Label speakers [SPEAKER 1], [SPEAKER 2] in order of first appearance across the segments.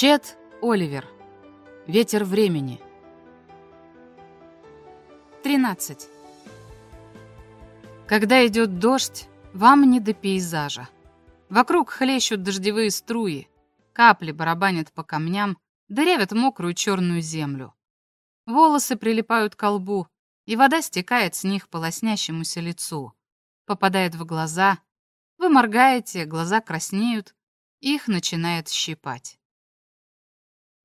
[SPEAKER 1] Чет Оливер. Ветер времени. 13. Когда идет дождь, вам не до пейзажа. Вокруг хлещут дождевые струи, капли барабанят по камням, дырявят мокрую черную землю. Волосы прилипают к лбу, и вода стекает с них по лоснящемуся лицу, попадает в глаза. Вы моргаете, глаза краснеют, их начинает щипать.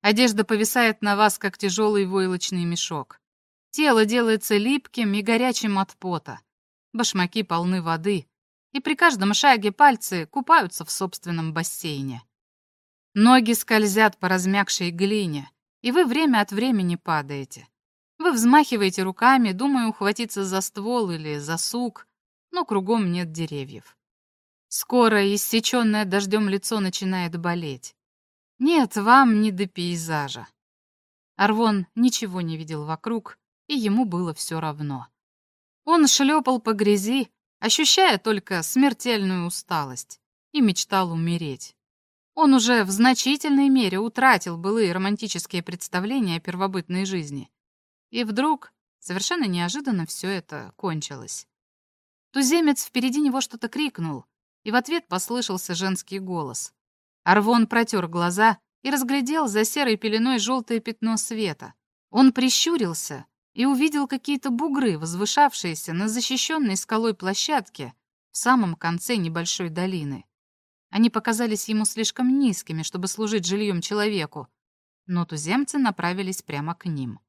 [SPEAKER 1] Одежда повисает на вас, как тяжелый войлочный мешок. Тело делается липким и горячим от пота. Башмаки полны воды, и при каждом шаге пальцы купаются в собственном бассейне. Ноги скользят по размягшей глине, и вы время от времени падаете. Вы взмахиваете руками, думая ухватиться за ствол или за сук, но кругом нет деревьев. Скоро иссеченное дождем лицо начинает болеть. Нет, вам не до пейзажа. Арвон ничего не видел вокруг, и ему было все равно. Он шлепал по грязи, ощущая только смертельную усталость, и мечтал умереть. Он уже в значительной мере утратил былые романтические представления о первобытной жизни. И вдруг, совершенно неожиданно, все это кончилось. Туземец впереди него что-то крикнул, и в ответ послышался женский голос. Арвон протер глаза и разглядел за серой пеленой желтое пятно света. Он прищурился и увидел какие-то бугры, возвышавшиеся на защищенной скалой площадке в самом конце небольшой долины. Они показались ему слишком низкими, чтобы служить жильем человеку, но туземцы направились прямо к ним.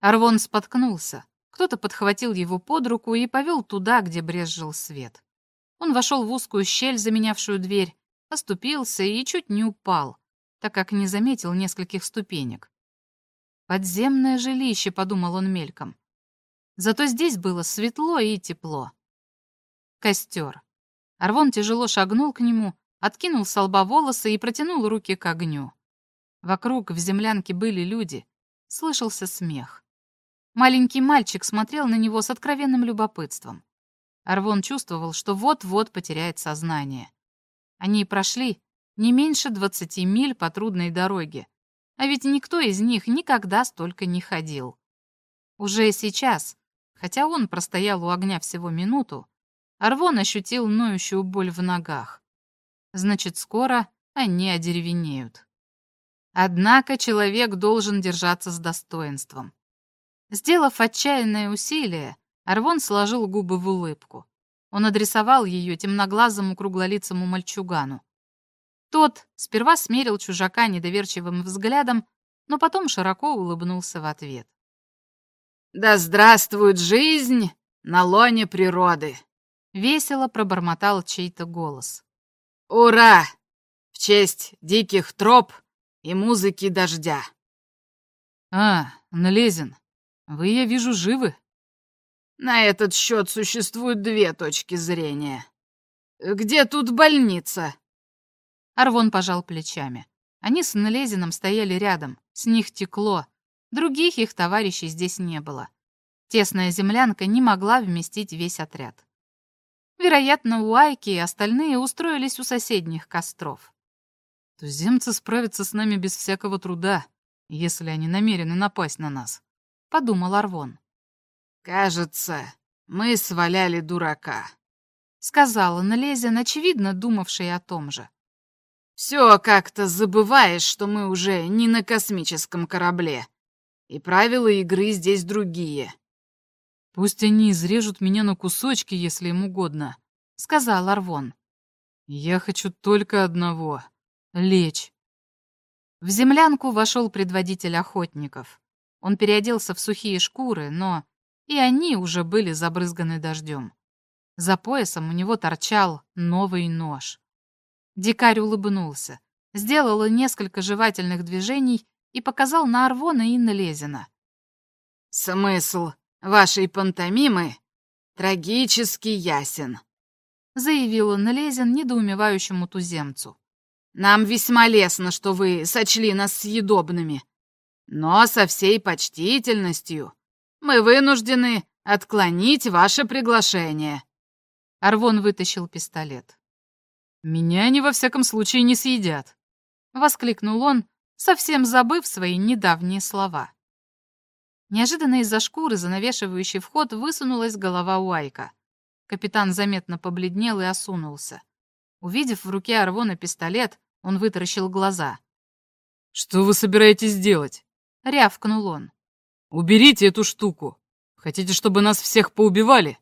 [SPEAKER 1] Арвон споткнулся. Кто-то подхватил его под руку и повел туда, где брезжил свет. Он вошел в узкую щель, заменявшую дверь, оступился и чуть не упал, так как не заметил нескольких ступенек. «Подземное жилище», — подумал он мельком. Зато здесь было светло и тепло. Костер. Арвон тяжело шагнул к нему, откинул с лба волосы и протянул руки к огню. Вокруг в землянке были люди. Слышался смех. Маленький мальчик смотрел на него с откровенным любопытством. Арвон чувствовал, что вот-вот потеряет сознание. Они прошли не меньше 20 миль по трудной дороге, а ведь никто из них никогда столько не ходил. Уже сейчас, хотя он простоял у огня всего минуту, Арвон ощутил ноющую боль в ногах. Значит, скоро они одеревенеют. Однако человек должен держаться с достоинством. Сделав отчаянное усилие, Арвон сложил губы в улыбку. Он адресовал ее темноглазому круглолицому мальчугану. Тот сперва смерил чужака недоверчивым взглядом, но потом широко улыбнулся в ответ. «Да здравствует жизнь на лоне природы!» — весело пробормотал чей-то голос. «Ура! В честь диких троп и музыки дождя!»
[SPEAKER 2] «А, Налезин, вы, я вижу, живы?»
[SPEAKER 3] На этот счет существуют две точки зрения. Где тут больница?
[SPEAKER 1] Арвон пожал плечами. Они с Нлезином стояли рядом, с них текло. Других их товарищей здесь не было. Тесная землянка не могла вместить весь отряд. Вероятно, у Айки и остальные устроились у соседних костров.
[SPEAKER 2] «Туземцы справятся с нами без всякого труда, если они намерены напасть на нас», — подумал Арвон.
[SPEAKER 3] «Кажется, мы сваляли дурака», —
[SPEAKER 1] сказала Налезин, очевидно думавший о том же.
[SPEAKER 3] «Все как-то забываешь, что мы уже не на космическом корабле, и правила игры здесь другие».
[SPEAKER 2] «Пусть они изрежут меня на кусочки, если им угодно», — сказал Арвон. «Я хочу только одного — лечь».
[SPEAKER 1] В землянку вошел предводитель охотников. Он переоделся в сухие шкуры, но и они уже были забрызганы дождем. За поясом у него торчал новый нож. Дикарь улыбнулся, сделал несколько жевательных движений и показал на Арвона и на Лезина.
[SPEAKER 3] «Смысл вашей пантомимы трагически ясен», — заявил он Лезин недоумевающему туземцу. «Нам весьма лестно, что вы сочли нас съедобными, но со всей почтительностью мы вынуждены отклонить ваше приглашение».
[SPEAKER 1] Арвон вытащил пистолет.
[SPEAKER 2] «Меня они во всяком случае не съедят».
[SPEAKER 1] воскликнул он, совсем забыв свои недавние слова. Неожиданно из-за шкуры, занавешивающей вход, высунулась голова Уайка. Капитан заметно побледнел и осунулся. Увидев в руке Арвона пистолет, он вытаращил глаза.
[SPEAKER 2] «Что вы собираетесь делать?»
[SPEAKER 1] — рявкнул он.
[SPEAKER 2] «Уберите эту штуку. Хотите, чтобы нас всех поубивали?»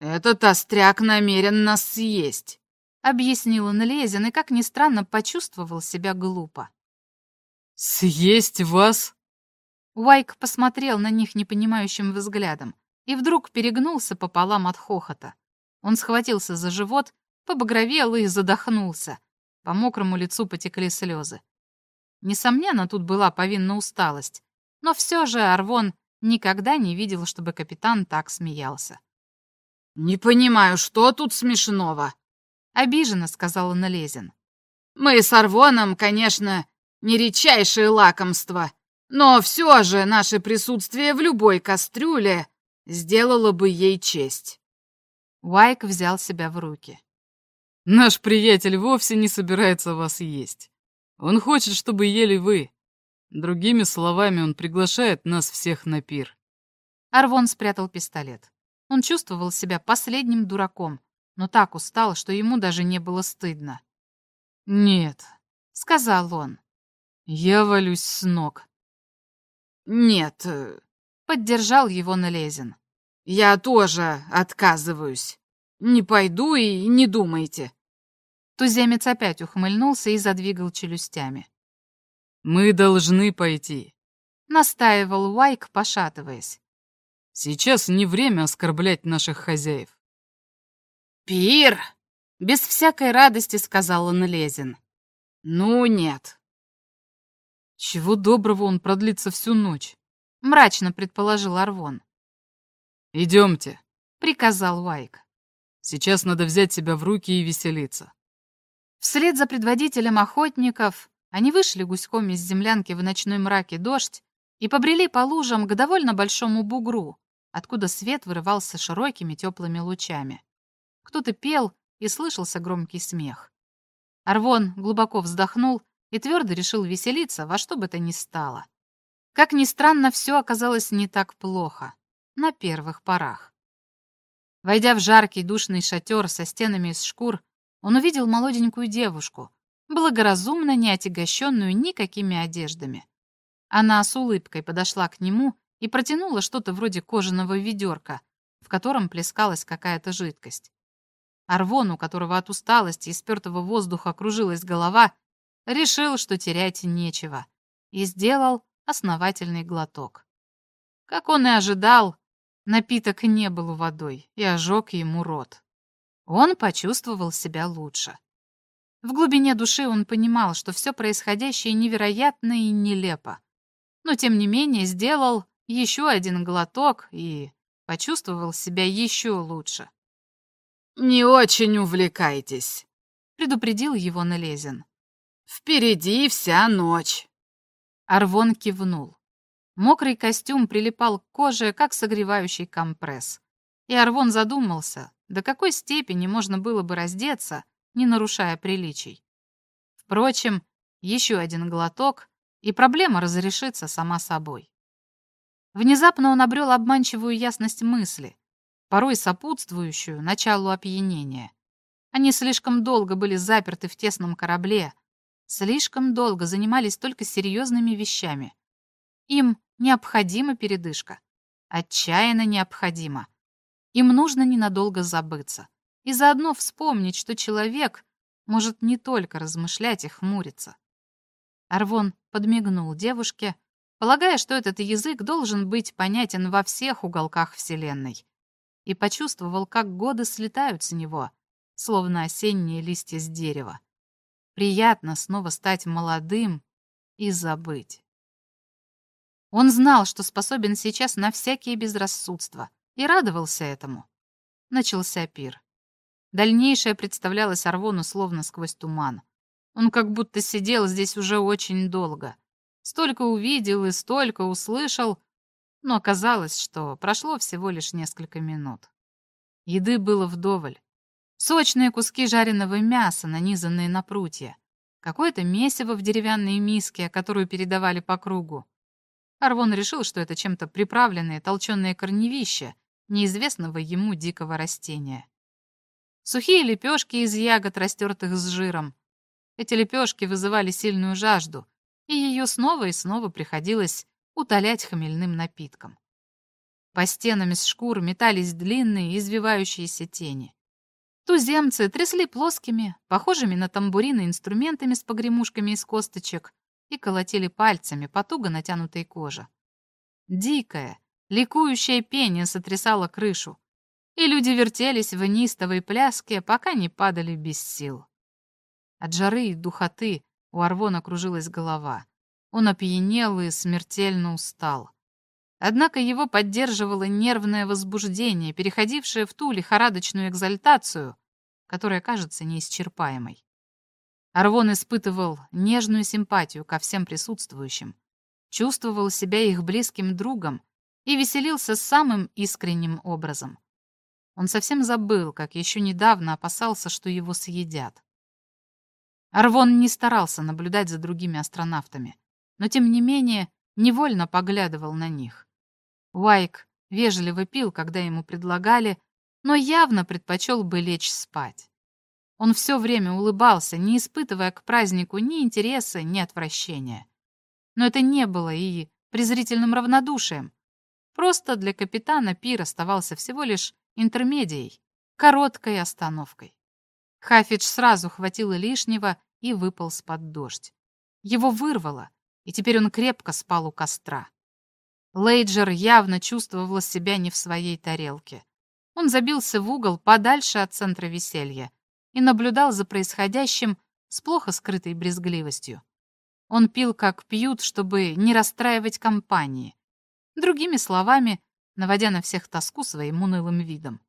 [SPEAKER 3] «Этот остряк намерен нас съесть», —
[SPEAKER 1] объяснил он Лезин и, как ни странно, почувствовал себя глупо.
[SPEAKER 2] «Съесть вас?»
[SPEAKER 1] Уайк посмотрел на них непонимающим взглядом и вдруг перегнулся пополам от хохота. Он схватился за живот, побагровел и задохнулся. По мокрому лицу потекли слезы. Несомненно, тут была повинна усталость, но все же Арвон никогда не видел, чтобы капитан так смеялся.
[SPEAKER 3] «Не понимаю, что тут смешного?»
[SPEAKER 1] — обиженно сказала Налезин.
[SPEAKER 3] «Мы с Арвоном, конечно, не редчайшее лакомство, но все же наше присутствие в любой кастрюле сделало бы ей честь».
[SPEAKER 1] Уайк взял себя в руки.
[SPEAKER 2] «Наш приятель вовсе не собирается вас есть. Он хочет, чтобы ели вы. Другими словами, он приглашает нас всех на пир».
[SPEAKER 1] Арвон спрятал пистолет. Он чувствовал себя последним дураком, но так устал, что ему даже не было стыдно.
[SPEAKER 2] «Нет», —
[SPEAKER 1] сказал он.
[SPEAKER 2] «Я валюсь с ног».
[SPEAKER 3] «Нет»,
[SPEAKER 1] поддержал его Налезин.
[SPEAKER 3] «Я тоже отказываюсь. Не пойду и не думайте».
[SPEAKER 1] Туземец опять ухмыльнулся и задвигал челюстями.
[SPEAKER 2] «Мы должны пойти», —
[SPEAKER 1] настаивал Уайк, пошатываясь.
[SPEAKER 2] «Сейчас не время оскорблять наших хозяев».
[SPEAKER 3] «Пир!»
[SPEAKER 1] — без всякой радости сказал он Лезин.
[SPEAKER 3] «Ну, нет».
[SPEAKER 2] «Чего доброго он продлится всю ночь?»
[SPEAKER 1] — мрачно предположил Арвон.
[SPEAKER 2] «Идемте», —
[SPEAKER 1] приказал Уайк.
[SPEAKER 2] «Сейчас надо взять себя в руки и веселиться».
[SPEAKER 1] Вслед за предводителем охотников они вышли гуськом из землянки в ночной мраке дождь и побрели по лужам к довольно большому бугру, откуда свет вырывался широкими теплыми лучами. Кто-то пел, и слышался громкий смех. Арвон глубоко вздохнул и твердо решил веселиться во что бы то ни стало. Как ни странно, все оказалось не так плохо. На первых порах. Войдя в жаркий душный шатер со стенами из шкур, он увидел молоденькую девушку, благоразумно не отягощенную никакими одеждами. Она с улыбкой подошла к нему и протянула что-то вроде кожаного ведерка, в котором плескалась какая-то жидкость. Арвон, у которого от усталости и спертого воздуха кружилась голова, решил, что терять нечего, и сделал основательный глоток. Как он и ожидал, напиток не был водой и ожег ему рот. Он почувствовал себя лучше. В глубине души он понимал, что все происходящее невероятно и нелепо, но тем не менее сделал еще один глоток и почувствовал себя еще лучше.
[SPEAKER 3] «Не очень увлекайтесь», — предупредил его Налезин. «Впереди вся ночь».
[SPEAKER 1] Арвон кивнул. Мокрый костюм прилипал к коже, как согревающий компресс. И Арвон задумался, до какой степени можно было бы раздеться, не нарушая приличий. Впрочем, еще один глоток, и проблема разрешится сама собой. Внезапно он обрел обманчивую ясность мысли, порой сопутствующую началу опьянения. Они слишком долго были заперты в тесном корабле, слишком долго занимались только серьезными вещами. Им необходима передышка. Отчаянно необходимо. Им нужно ненадолго забыться и заодно вспомнить, что человек может не только размышлять и хмуриться. Арвон подмигнул девушке, полагая, что этот язык должен быть понятен во всех уголках Вселенной и почувствовал, как годы слетают с него, словно осенние листья с дерева. Приятно снова стать молодым и забыть. Он знал, что способен сейчас на всякие безрассудства, и радовался этому. Начался пир. Дальнейшее представлялось Арвону словно сквозь туман. Он как будто сидел здесь уже очень долго. Столько увидел и столько услышал, но оказалось, что прошло всего лишь несколько минут. Еды было вдоволь. Сочные куски жареного мяса, нанизанные на прутья, какое-то месиво в деревянной миске, которую передавали по кругу. Арвон решил, что это чем-то приправленные толченые корневища неизвестного ему дикого растения. Сухие лепешки из ягод, растертых с жиром. Эти лепешки вызывали сильную жажду, и ее снова и снова приходилось утолять хмельным напитком. По стенам из шкур метались длинные извивающиеся тени. Туземцы трясли плоскими, похожими на тамбурины инструментами с погремушками из косточек и колотили пальцами по туго натянутой коже. Дикое, ликующее пение сотрясало крышу, и люди вертелись в нистовой пляске, пока не падали без сил. От жары и духоты у Арвона кружилась голова. Он опьянел и смертельно устал. Однако его поддерживало нервное возбуждение, переходившее в ту лихорадочную экзальтацию, которая кажется неисчерпаемой. Арвон испытывал нежную симпатию ко всем присутствующим, чувствовал себя их близким другом и веселился самым искренним образом. Он совсем забыл, как еще недавно опасался, что его съедят. Арвон не старался наблюдать за другими астронавтами, но тем не менее невольно поглядывал на них. Уайк вежливо пил, когда ему предлагали, но явно предпочел бы лечь спать. Он все время улыбался, не испытывая к празднику ни интереса, ни отвращения. Но это не было и презрительным равнодушием. Просто для капитана пир оставался всего лишь интермедией, короткой остановкой. Хафидж сразу хватило лишнего и выполз под дождь. Его вырвало, и теперь он крепко спал у костра. Лейджер явно чувствовал себя не в своей тарелке. Он забился в угол подальше от центра веселья, и наблюдал за происходящим с плохо скрытой брезгливостью. Он пил, как пьют, чтобы не расстраивать компании. Другими словами, наводя на всех тоску своим унылым видом.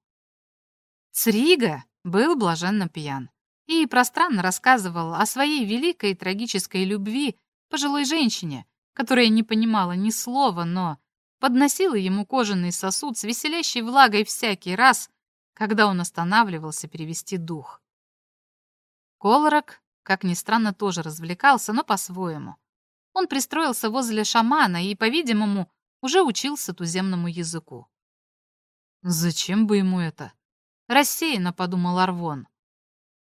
[SPEAKER 1] Црига был блаженно пьян и пространно рассказывал о своей великой трагической любви пожилой женщине, которая не понимала ни слова, но подносила ему кожаный сосуд с веселящей влагой всякий раз, когда он останавливался перевести дух. Колорок, как ни странно, тоже развлекался, но по-своему. Он пристроился возле шамана и, по-видимому, уже учился туземному языку. «Зачем бы ему это?» — рассеянно подумал Арвон.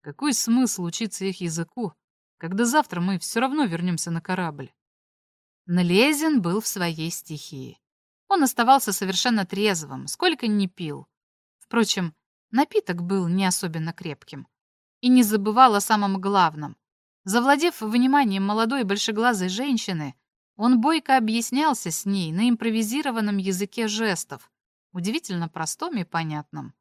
[SPEAKER 1] «Какой смысл учиться их языку, когда завтра мы все равно вернемся на корабль?» Налезен был в своей стихии. Он оставался совершенно трезвым, сколько ни пил. Впрочем, напиток был не особенно крепким и не забывал о самом главном. Завладев вниманием молодой большеглазой женщины, он бойко объяснялся с ней на импровизированном языке жестов, удивительно простом и понятном.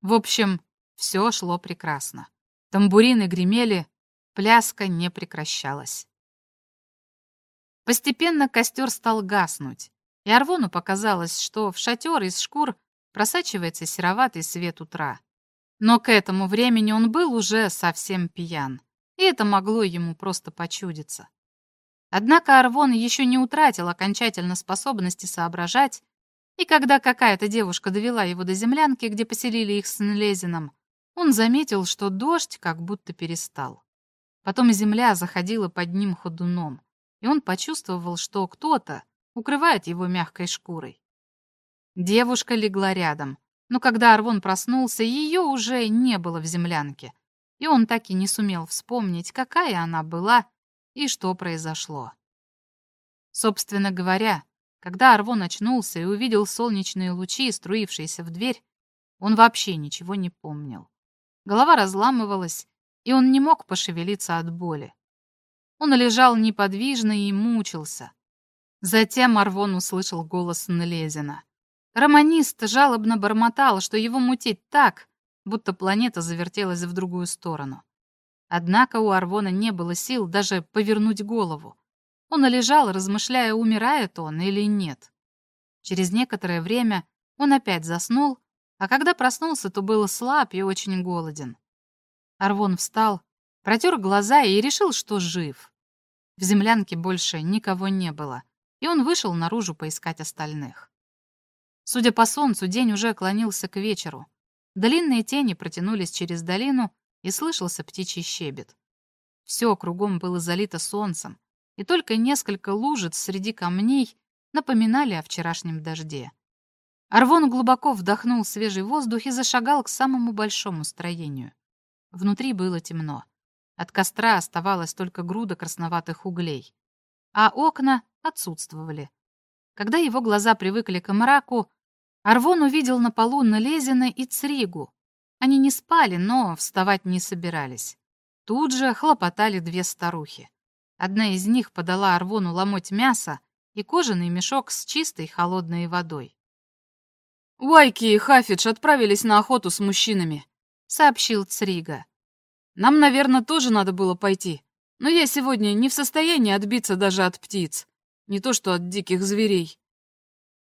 [SPEAKER 1] В общем, все шло прекрасно. Тамбурины гремели, пляска не прекращалась. Постепенно костер стал гаснуть, и Арвону показалось, что в шатер из шкур просачивается сероватый свет утра. Но к этому времени он был уже совсем пьян, и это могло ему просто почудиться. Однако Арвон еще не утратил окончательно способности соображать, и когда какая-то девушка довела его до землянки, где поселили их с Нлезином, он заметил, что дождь как будто перестал. Потом земля заходила под ним ходуном, и он почувствовал, что кто-то укрывает его мягкой шкурой. Девушка легла рядом, но когда Арвон проснулся, ее уже не было в землянке, и он так и не сумел вспомнить, какая она была и что произошло. Собственно говоря, когда Арвон очнулся и увидел солнечные лучи, струившиеся в дверь, он вообще ничего не помнил. Голова разламывалась, и он не мог пошевелиться от боли. Он лежал неподвижно и мучился. Затем Арвон услышал голос Нлезина. Романист жалобно бормотал, что его мутит так, будто планета завертелась в другую сторону. Однако у Арвона не было сил даже повернуть голову. Он лежал, размышляя, умирает он или нет. Через некоторое время он опять заснул, а когда проснулся, то был слаб и очень голоден. Арвон встал, протер глаза и решил, что жив. В землянке больше никого не было, и он вышел наружу поискать остальных. Судя по солнцу, день уже клонился к вечеру. Длинные тени протянулись через долину, и слышался птичий щебет. Все кругом было залито солнцем, и только несколько лужиц среди камней напоминали о вчерашнем дожде. Арвон глубоко вдохнул свежий воздух и зашагал к самому большому строению. Внутри было темно. От костра оставалась только груда красноватых углей, а окна отсутствовали. Когда его глаза привыкли к мраку, Арвон увидел на полу Налезина и Цригу. Они не спали, но вставать не собирались. Тут же хлопотали две старухи. Одна из них подала Арвону ломоть мяса и кожаный мешок с чистой холодной водой.
[SPEAKER 3] «Уайки и Хафидж отправились на охоту с мужчинами», — сообщил Црига. «Нам, наверное, тоже надо было пойти, но я сегодня не в состоянии отбиться даже от птиц, не то что от диких зверей».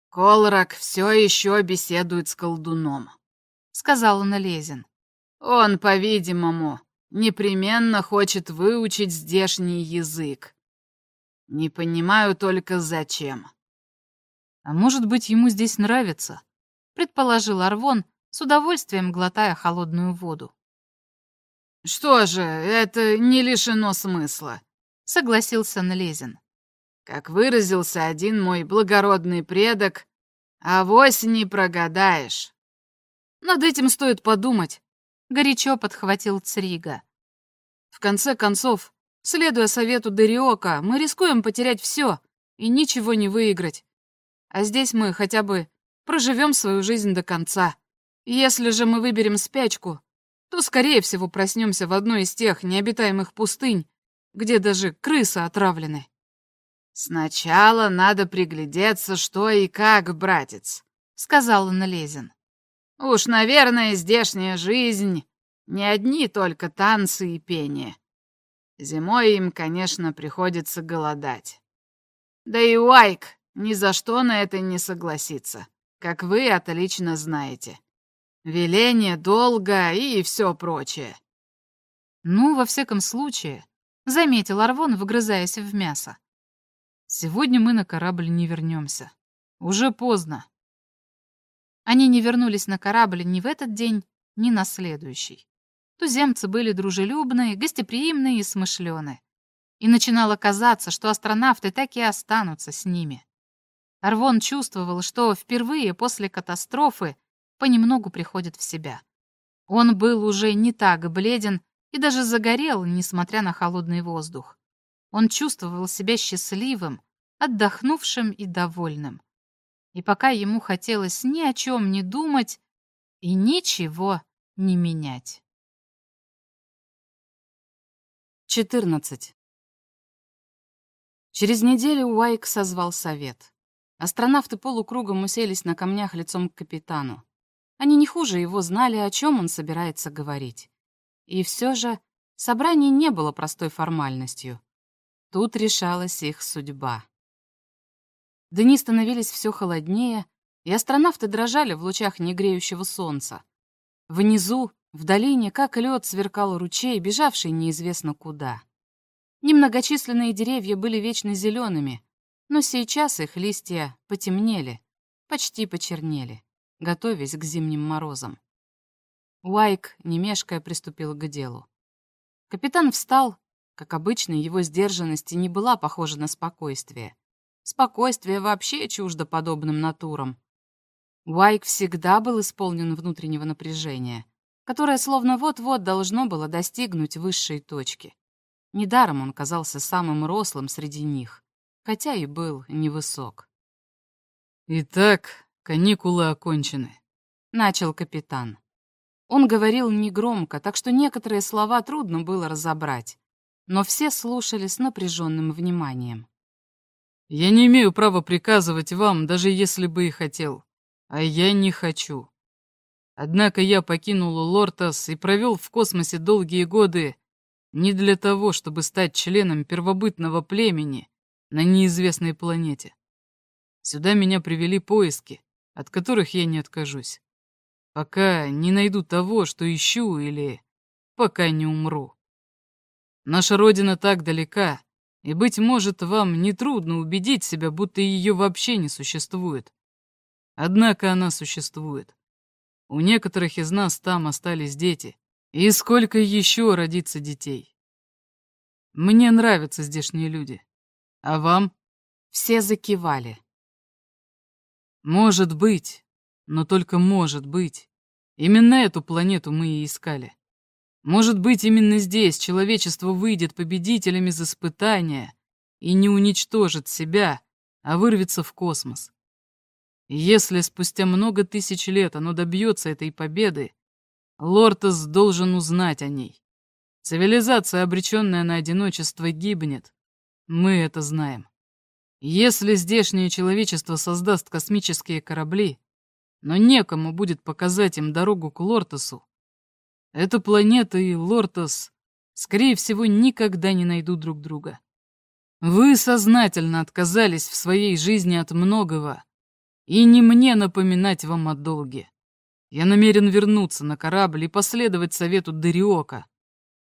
[SPEAKER 2] «Колрак все еще беседует с колдуном», — сказал Налезин. «Он, по-видимому, непременно хочет выучить здешний язык. Не понимаю только зачем.
[SPEAKER 1] А может быть, ему здесь нравится, предположил Арвон, с удовольствием глотая холодную воду.
[SPEAKER 2] Что же, это не лишено смысла, согласился Налезин. Как выразился один мой благородный предок, авось не прогадаешь.
[SPEAKER 3] Над этим стоит подумать,
[SPEAKER 1] горячо подхватил Црига.
[SPEAKER 3] В конце концов, следуя совету Дериока, мы рискуем потерять все и ничего не выиграть. А здесь мы хотя бы проживем свою жизнь до конца. Если же мы выберем спячку, то, скорее всего, проснемся в одной из тех необитаемых пустынь, где даже крысы отравлены.
[SPEAKER 2] «Сначала надо приглядеться, что и как, братец», — сказал Налезин. Уж, наверное, здешняя жизнь не одни только танцы и пение. Зимой им, конечно, приходится голодать. Да и Уайк ни за что на это не согласится, как вы отлично знаете. Веление долго и все прочее.
[SPEAKER 1] Ну, во всяком случае, заметил Арвон, выгрызаясь в мясо. Сегодня мы на корабль не вернемся. Уже поздно. Они не вернулись на корабль ни в этот день, ни на следующий. Туземцы были дружелюбные, гостеприимные и смышленые. И начинало казаться, что астронавты так и останутся с ними. Арвон чувствовал, что впервые после катастрофы понемногу приходит в себя. Он был уже не так бледен и даже загорел, несмотря на холодный воздух. Он чувствовал себя счастливым, отдохнувшим и довольным и пока ему хотелось ни о чем не думать и ничего не менять. 14. Через неделю Уайк созвал совет. Астронавты полукругом уселись на камнях лицом к капитану. Они не хуже его знали, о чем он собирается говорить. И все же собрание не было простой формальностью. Тут решалась их судьба. Дни становились все холоднее, и астронавты дрожали в лучах негреющего солнца. Внизу, в долине, как лед, сверкал ручей, бежавший неизвестно куда. Немногочисленные деревья были вечно зелеными, но сейчас их листья потемнели, почти почернели, готовясь к зимним морозам. Уайк, не мешкая, приступил к делу. Капитан встал, как обычно, его сдержанность не была похожа на спокойствие. Спокойствие вообще чуждо подобным натурам. Уайк всегда был исполнен внутреннего напряжения, которое словно вот-вот должно было достигнуть высшей точки. Недаром он казался самым рослым среди них, хотя и был невысок.
[SPEAKER 2] «Итак, каникулы окончены», — начал капитан.
[SPEAKER 1] Он говорил негромко, так что некоторые слова трудно было разобрать, но все слушали с напряженным вниманием.
[SPEAKER 2] Я не имею права приказывать вам, даже если бы и хотел. А я не хочу. Однако я покинул Лортас и провел в космосе долгие годы не для того, чтобы стать членом первобытного племени на неизвестной планете. Сюда меня привели поиски, от которых я не откажусь. Пока не найду того, что ищу, или пока не умру. Наша родина так далека, и, быть может, вам нетрудно убедить себя, будто ее вообще не существует. Однако она существует. У некоторых из нас там остались дети. И сколько еще родится детей? Мне нравятся здешние люди. А вам?
[SPEAKER 1] Все закивали.
[SPEAKER 2] Может быть, но только может быть. Именно эту планету мы и искали. Может быть, именно здесь человечество выйдет победителем из испытания и не уничтожит себя, а вырвется в космос. Если спустя много тысяч лет оно добьется этой победы, Лортес должен узнать о ней. Цивилизация, обреченная на одиночество, гибнет. Мы это знаем. Если здешнее человечество создаст космические корабли, но некому будет показать им дорогу к Лортесу, эта планета и Лортес, скорее всего, никогда не найдут друг друга. Вы сознательно отказались в своей жизни от многого, и не мне напоминать вам о долге. Я намерен вернуться на корабль и последовать совету Дариока.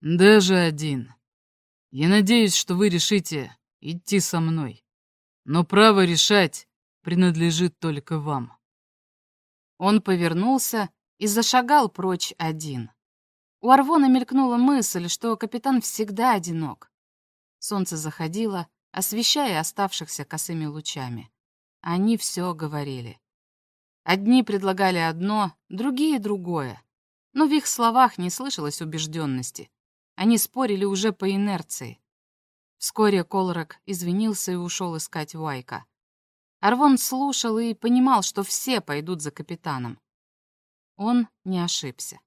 [SPEAKER 2] Даже один. Я надеюсь, что вы решите идти со мной. Но право решать принадлежит только вам.
[SPEAKER 1] Он повернулся и зашагал прочь один. У Арвона мелькнула мысль, что капитан всегда одинок. Солнце заходило, освещая оставшихся косыми лучами. Они все говорили. Одни предлагали одно, другие — другое. Но в их словах не слышалось убежденности. Они спорили уже по инерции. Вскоре Колорок извинился и ушел искать Уайка. Арвон слушал и понимал, что все пойдут за капитаном. Он не ошибся.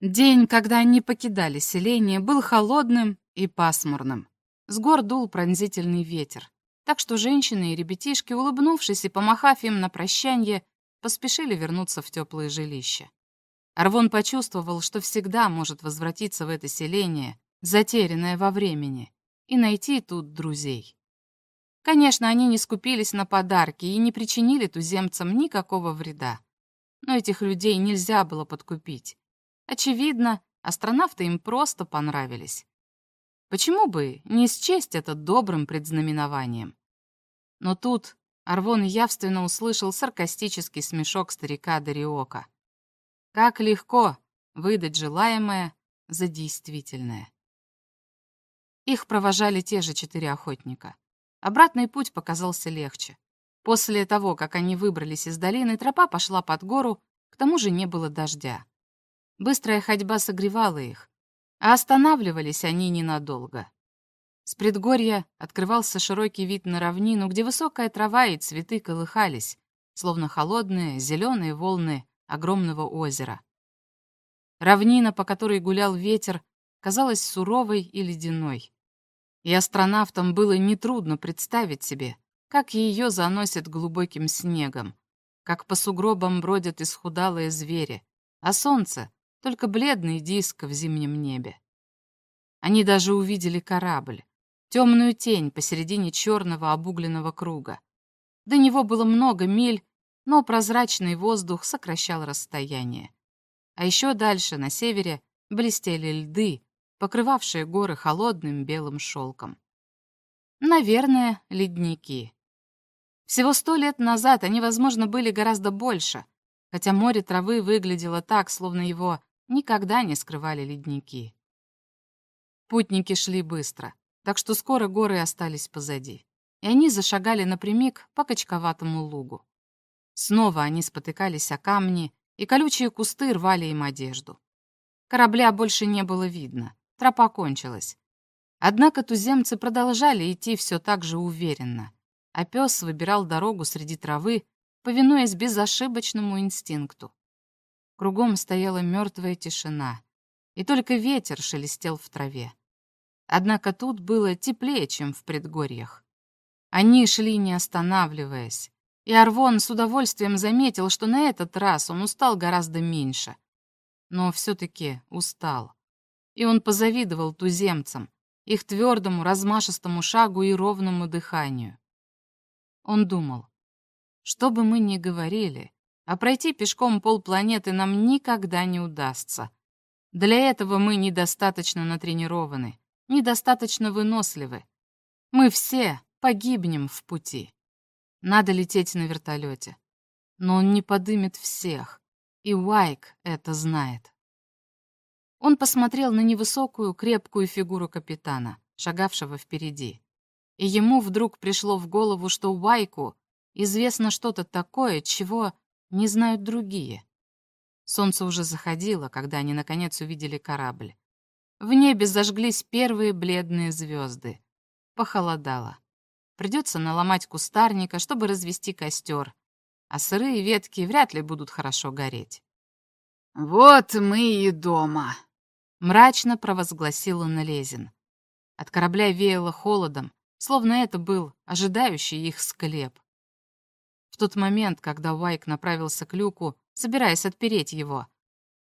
[SPEAKER 1] День, когда они покидали селение, был холодным и пасмурным. С гор дул пронзительный ветер, так что женщины и ребятишки, улыбнувшись и помахав им на прощанье, поспешили вернуться в теплое жилище. Арвон почувствовал, что всегда может возвратиться в это селение, затерянное во времени, и найти тут друзей. Конечно, они не скупились на подарки и не причинили туземцам никакого вреда. Но этих людей нельзя было подкупить. Очевидно, астронавты им просто понравились. Почему бы не счесть это добрым предзнаменованием? Но тут Арвон явственно услышал саркастический смешок старика Дариока. Как легко выдать желаемое за действительное. Их провожали те же четыре охотника. Обратный путь показался легче. После того, как они выбрались из долины, тропа пошла под гору, к тому же не было дождя. Быстрая ходьба согревала их, а останавливались они ненадолго. С предгорья открывался широкий вид на равнину, где высокая трава и цветы колыхались, словно холодные зеленые волны огромного озера. Равнина, по которой гулял ветер, казалась суровой и ледяной. И астронавтам было нетрудно представить себе, как ее заносит глубоким снегом, как по сугробам бродят исхудалые звери, а солнце только бледный диск в зимнем небе. Они даже увидели корабль, темную тень посередине черного обугленного круга. До него было много миль, но прозрачный воздух сокращал расстояние. А еще дальше, на севере, блестели льды, покрывавшие горы холодным белым шелком. Наверное, ледники. Всего сто лет назад они, возможно, были гораздо больше, хотя море травы выглядело так, словно его никогда не скрывали ледники. Путники шли быстро, так что скоро горы остались позади, и они зашагали напрямик по качковатому лугу. Снова они спотыкались о камни, и колючие кусты рвали им одежду. Корабля больше не было видно, тропа кончилась. Однако туземцы продолжали идти все так же уверенно, а пес выбирал дорогу среди травы, повинуясь безошибочному инстинкту. Кругом стояла мертвая тишина, и только ветер шелестел в траве. Однако тут было теплее, чем в предгорьях. Они шли, не останавливаясь, и Арвон с удовольствием заметил, что на этот раз он устал гораздо меньше. Но все-таки устал. И он позавидовал туземцам, их твердому, размашистому шагу и ровному дыханию. Он думал, что бы мы ни говорили, а пройти пешком полпланеты нам никогда не удастся. Для этого мы недостаточно натренированы, недостаточно выносливы. Мы все погибнем в пути. Надо лететь на вертолете. Но он не подымет всех, и Уайк это знает. Он посмотрел на невысокую, крепкую фигуру капитана, шагавшего впереди. И ему вдруг пришло в голову, что Уайку известно что-то такое, чего не знают другие. Солнце уже заходило, когда они наконец увидели корабль. В небе зажглись первые бледные звезды. Похолодало. Придется наломать кустарника, чтобы развести костер, а сырые ветки вряд ли будут хорошо гореть.
[SPEAKER 3] «Вот мы и дома», —
[SPEAKER 1] мрачно провозгласил Налезин. От корабля веяло холодом, словно это был ожидающий их склеп. Тот момент, когда Уайк направился к люку, собираясь отпереть его,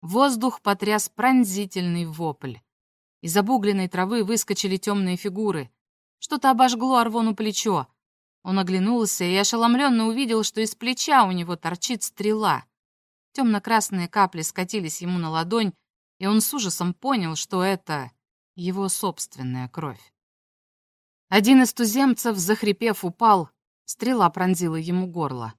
[SPEAKER 1] воздух потряс пронзительный вопль. Из обугленной травы выскочили темные фигуры. Что-то обожгло Арвону плечо. Он оглянулся и ошеломленно увидел, что из плеча у него торчит стрела. Темно-красные капли скатились ему на ладонь, и он с ужасом понял, что это его собственная кровь. Один из туземцев, захрипев, упал, стрела пронзила ему горло.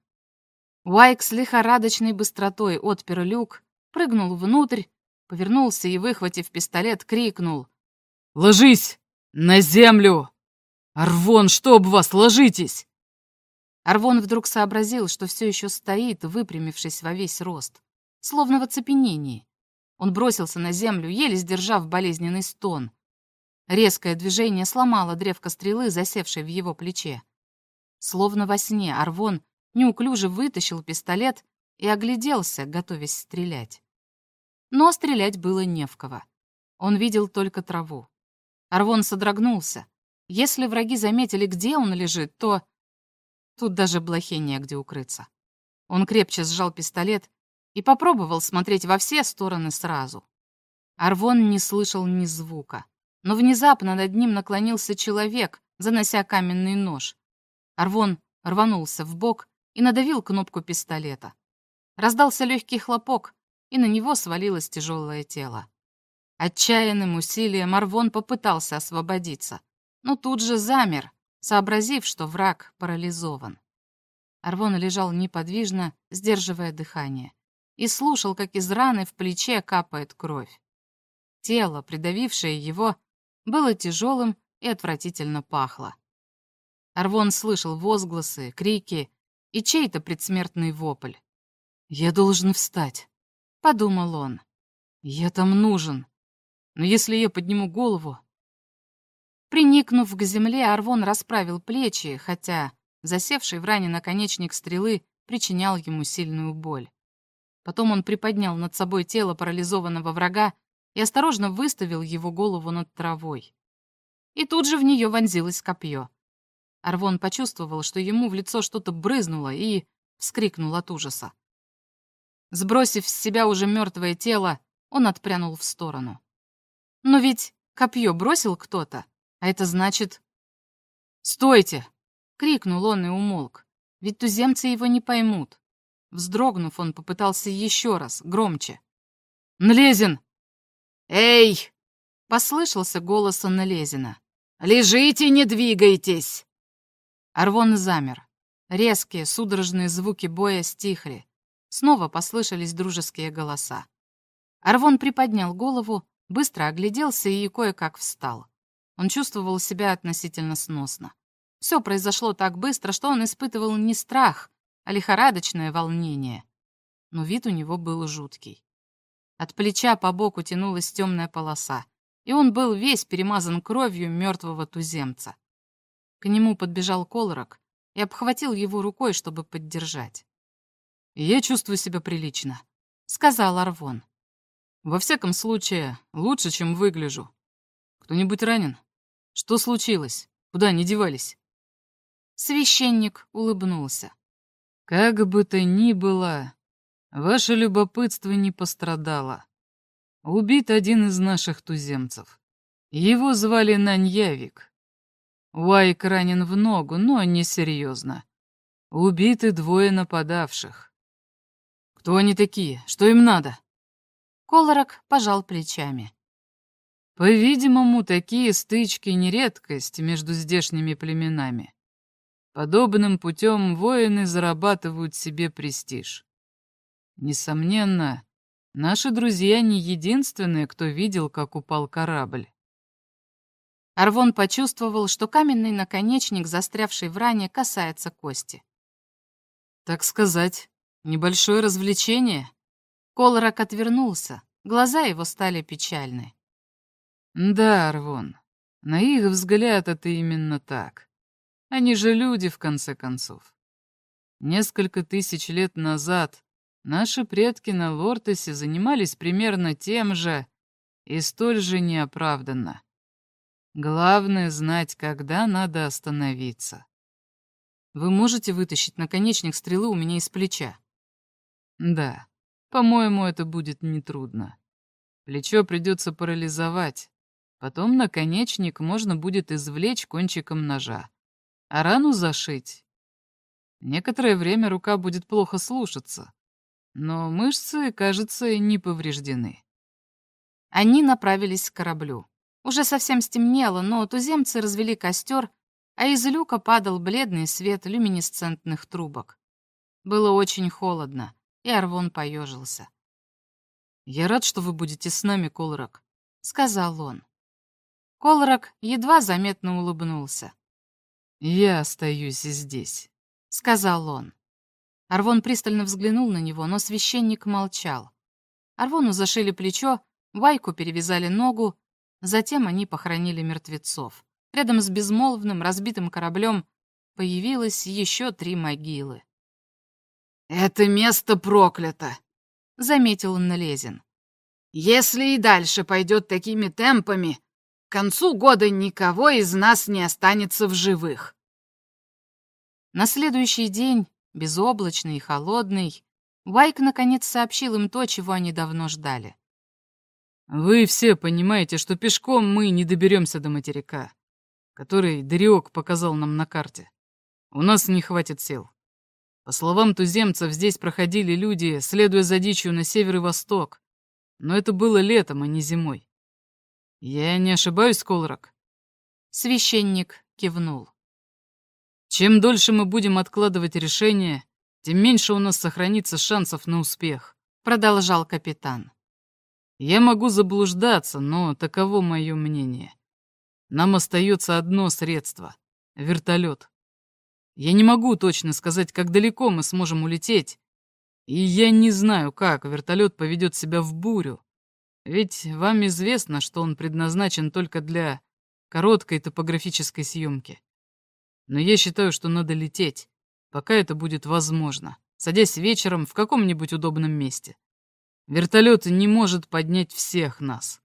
[SPEAKER 1] Уайк с лихорадочной быстротой отпер люк, прыгнул внутрь, повернулся и, выхватив пистолет, крикнул.
[SPEAKER 2] «Ложись! На землю! Арвон, чтоб вас, ложитесь!»
[SPEAKER 1] Арвон вдруг сообразил, что все еще стоит, выпрямившись во весь рост, словно в оцепенении. Он бросился на землю, еле сдержав болезненный стон. Резкое движение сломало древко стрелы, засевшей в его плече. Словно во сне Арвон неуклюже вытащил пистолет и огляделся, готовясь стрелять. Но стрелять было не в кого. Он видел только траву. Арвон содрогнулся. Если враги заметили, где он лежит, то... Тут даже блохе негде укрыться. Он крепче сжал пистолет и попробовал смотреть во все стороны сразу. Арвон не слышал ни звука, но внезапно над ним наклонился человек, занося каменный нож. Арвон рванулся в бок и надавил кнопку пистолета. Раздался легкий хлопок, и на него свалилось тяжелое тело. Отчаянным усилием Арвон попытался освободиться, но тут же замер, сообразив, что враг парализован. Арвон лежал неподвижно, сдерживая дыхание, и слушал, как из раны в плече капает кровь. Тело, придавившее его, было тяжелым и отвратительно пахло. Арвон слышал возгласы, крики и чей-то предсмертный вопль. «Я должен встать», — подумал он. «Я там нужен. Но если я подниму голову...» Приникнув к земле, Арвон расправил плечи, хотя засевший в ране наконечник стрелы причинял ему сильную боль. Потом он приподнял над собой тело парализованного врага и осторожно выставил его голову над травой. И тут же в нее вонзилось копье. Арвон почувствовал, что ему в лицо что-то брызнуло и вскрикнул от ужаса. Сбросив с себя уже мертвое тело, он отпрянул в сторону. Но ведь копье бросил кто-то, а это значит... «Стойте!» — крикнул он и умолк, ведь туземцы его не поймут. Вздрогнув, он попытался еще раз, громче. «Нлезин!» «Эй!» — послышался голос Нлезина. «Лежите, не двигайтесь!» Арвон замер. Резкие, судорожные звуки боя стихли. Снова послышались дружеские голоса. Арвон приподнял голову, быстро огляделся и кое-как встал. Он чувствовал себя относительно сносно. Все произошло так быстро, что он испытывал не страх, а лихорадочное волнение. Но вид у него был жуткий. От плеча по боку тянулась темная полоса, и он был весь перемазан кровью мертвого туземца. К нему подбежал Колорок и обхватил его рукой, чтобы поддержать. «Я чувствую себя прилично», — сказал Арвон. «Во всяком случае, лучше, чем выгляжу. Кто-нибудь ранен? Что случилось? Куда они девались?» Священник улыбнулся. «Как бы то ни было, ваше любопытство не пострадало. Убит один из наших туземцев. Его звали Наньявик. Уайк ранен в ногу, но не серьезно. Убиты двое нападавших. Кто они такие? Что им надо? Колорок пожал плечами. По-видимому, такие стычки не редкость между здешними племенами. Подобным путем воины зарабатывают себе престиж. Несомненно,
[SPEAKER 2] Наши друзья не единственные, кто видел, как упал корабль.
[SPEAKER 1] Арвон почувствовал, что каменный наконечник, застрявший в ране, касается кости.
[SPEAKER 2] Так сказать, небольшое развлечение.
[SPEAKER 1] Колорак отвернулся, глаза его стали печальны.
[SPEAKER 2] Да, Арвон, на их взгляд это именно так. Они же люди, в конце концов. Несколько тысяч лет назад наши предки на Лортесе занимались примерно тем же и столь же неоправданно. Главное — знать, когда надо остановиться.
[SPEAKER 1] Вы можете вытащить наконечник стрелы у меня из плеча?
[SPEAKER 2] Да, по-моему, это будет нетрудно. Плечо придется парализовать. Потом наконечник можно будет извлечь кончиком ножа, а рану зашить. Некоторое время рука будет плохо слушаться, но мышцы, кажется, не повреждены.
[SPEAKER 1] Они направились к кораблю. Уже совсем стемнело, но туземцы развели костер, а из люка падал бледный свет люминесцентных трубок. Было очень холодно, и Арвон поежился.
[SPEAKER 2] «Я рад, что вы будете с нами, Колрак», —
[SPEAKER 1] сказал он. Колрак едва заметно улыбнулся.
[SPEAKER 2] «Я остаюсь здесь», —
[SPEAKER 1] сказал он. Арвон пристально взглянул на него, но священник молчал. Арвону зашили плечо, Вайку перевязали ногу, Затем они похоронили мертвецов. Рядом с безмолвным разбитым кораблем появилось еще три могилы.
[SPEAKER 3] «Это место проклято», — заметил Налезин. «Если и дальше пойдет такими темпами, к концу года никого из нас не останется в живых».
[SPEAKER 1] На следующий день, безоблачный и холодный, Вайк наконец сообщил им то, чего они давно ждали.
[SPEAKER 2] Вы все понимаете, что пешком мы не доберемся до материка, который Дариок показал нам на карте. У нас не хватит сил. По словам туземцев, здесь проходили люди, следуя за дичью на север и восток. Но это было летом, а не зимой. Я не ошибаюсь, Колрак?
[SPEAKER 1] Священник кивнул.
[SPEAKER 2] Чем дольше мы будем откладывать решение, тем меньше у нас сохранится шансов на успех, продолжал капитан. Я могу заблуждаться, но таково мое мнение. Нам остается одно средство — вертолет. Я не могу точно сказать, как далеко мы сможем улететь, и я не знаю, как вертолет поведет себя в бурю. Ведь вам известно, что он предназначен только для короткой топографической съемки. Но я считаю, что надо лететь, пока это будет возможно, садясь вечером в каком-нибудь удобном месте. Вертолет не может поднять всех нас.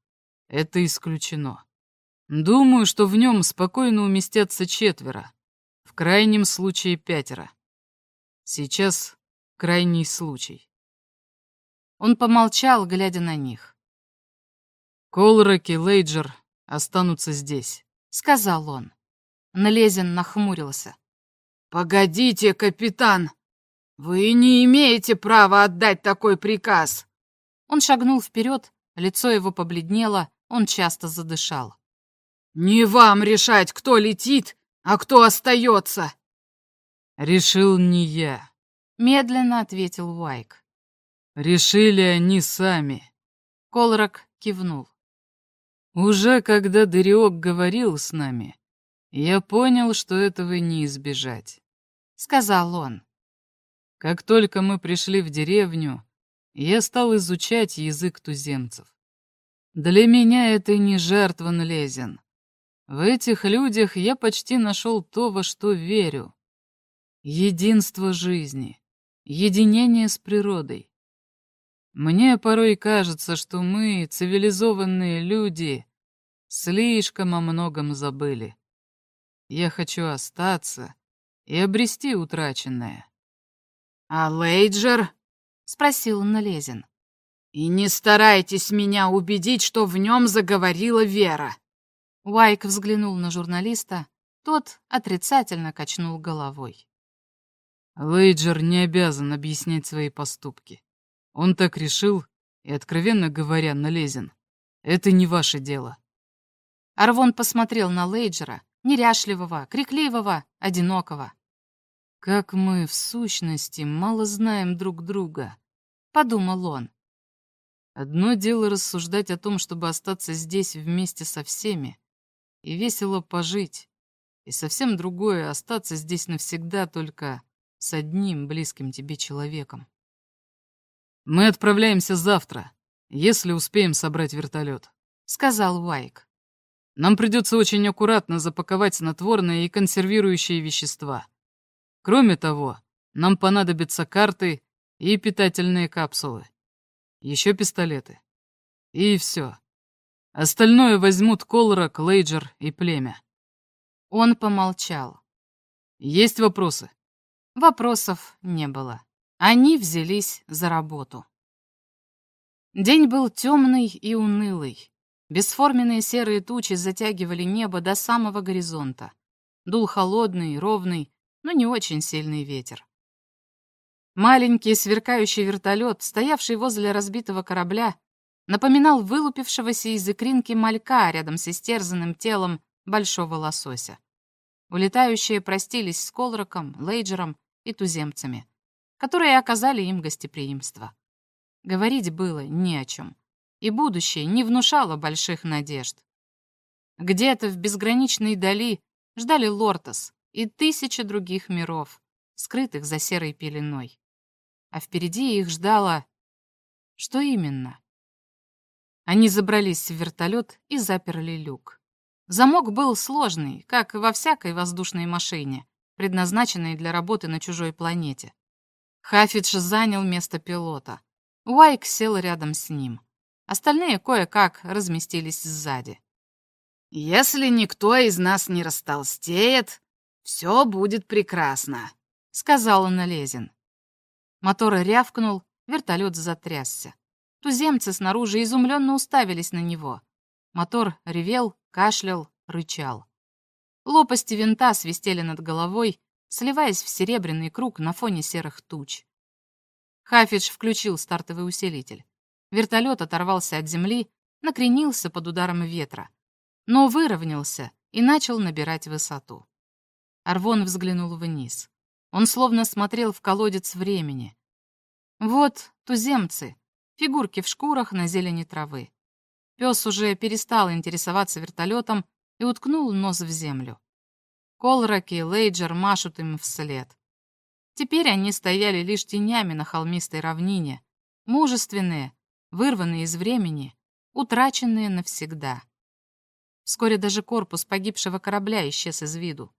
[SPEAKER 2] Это исключено. Думаю, что в нем спокойно уместятся четверо. В крайнем случае пятеро. Сейчас крайний случай.
[SPEAKER 1] Он помолчал, глядя на них.
[SPEAKER 2] Колрак и Лейджер останутся здесь, —
[SPEAKER 1] сказал он. Налезен нахмурился.
[SPEAKER 3] «Погодите, капитан! Вы не имеете права отдать такой приказ!»
[SPEAKER 1] Он шагнул вперед, лицо его побледнело, он часто задышал.
[SPEAKER 3] «Не вам решать, кто летит, а кто остается!»
[SPEAKER 2] «Решил не я», —
[SPEAKER 1] медленно ответил Уайк.
[SPEAKER 2] «Решили они сами».
[SPEAKER 1] Колрак кивнул.
[SPEAKER 2] «Уже когда Дериок говорил с нами, я понял, что этого не избежать», — сказал он. «Как только мы пришли в деревню, я стал изучать язык туземцев. Для меня это не жертва Нлезен. В этих людях я почти нашел то, во что верю. Единство жизни, единение с природой. Мне порой кажется, что мы, цивилизованные люди, слишком о многом забыли. Я хочу остаться и обрести утраченное.
[SPEAKER 3] А Лейджер
[SPEAKER 1] спросил Налезин.
[SPEAKER 3] «И не старайтесь меня убедить, что в нем заговорила Вера».
[SPEAKER 1] Уайк взглянул на журналиста, тот отрицательно качнул головой.
[SPEAKER 2] Лейджер не обязан объяснять свои поступки. Он так решил, и, откровенно говоря, налезен. Это не ваше дело.
[SPEAKER 1] Арвон посмотрел на Лейджера, неряшливого, крикливого, одинокого. Как мы, в сущности, мало знаем друг друга. — подумал он.
[SPEAKER 2] Одно дело рассуждать о том, чтобы остаться здесь вместе со всеми и весело пожить, и совсем другое — остаться здесь навсегда только с одним близким тебе человеком. «Мы отправляемся завтра, если успеем собрать вертолет», — сказал Уайк. «Нам придется очень аккуратно запаковать снотворные и консервирующие вещества. Кроме того, нам понадобятся карты и питательные капсулы еще пистолеты. И все. Остальное возьмут Колрак, Лейджер и племя.
[SPEAKER 1] Он помолчал.
[SPEAKER 2] Есть вопросы?
[SPEAKER 1] Вопросов не было. Они взялись за работу. День был темный и унылый. Бесформенные серые тучи затягивали небо до самого горизонта. Дул холодный, ровный, но не очень сильный ветер. Маленький сверкающий вертолет, стоявший возле разбитого корабля, напоминал вылупившегося из икринки малька рядом с истерзанным телом большого лосося. Улетающие простились с Колроком, Лейджером и туземцами, которые оказали им гостеприимство. Говорить было не о чем, и будущее не внушало больших надежд. Где-то в безграничной дали ждали Лортос и тысячи других миров, скрытых за серой пеленой а впереди их ждало... Что именно? Они забрались в вертолет и заперли люк. Замок был сложный, как во всякой воздушной машине, предназначенной для работы на чужой планете. Хафидж занял место пилота. Уайк сел рядом с ним. Остальные кое-как разместились сзади. «Если никто из нас не растолстеет, все будет прекрасно», — сказал он Лезин. Мотор рявкнул, вертолет затрясся. Туземцы снаружи изумленно уставились на него. Мотор ревел, кашлял, рычал. Лопасти винта свистели над головой, сливаясь в серебряный круг на фоне серых туч. Хафидж включил стартовый усилитель. Вертолет оторвался от земли, накренился под ударом ветра, но выровнялся и начал набирать высоту. Арвон взглянул вниз. Он словно смотрел в колодец времени. Вот туземцы, фигурки в шкурах на зелени травы. Пес уже перестал интересоваться вертолетом и уткнул нос в землю. Колрак и Лейджер машут им вслед. Теперь они стояли лишь тенями на холмистой равнине, мужественные, вырванные из времени, утраченные навсегда. Вскоре даже корпус погибшего корабля исчез из виду.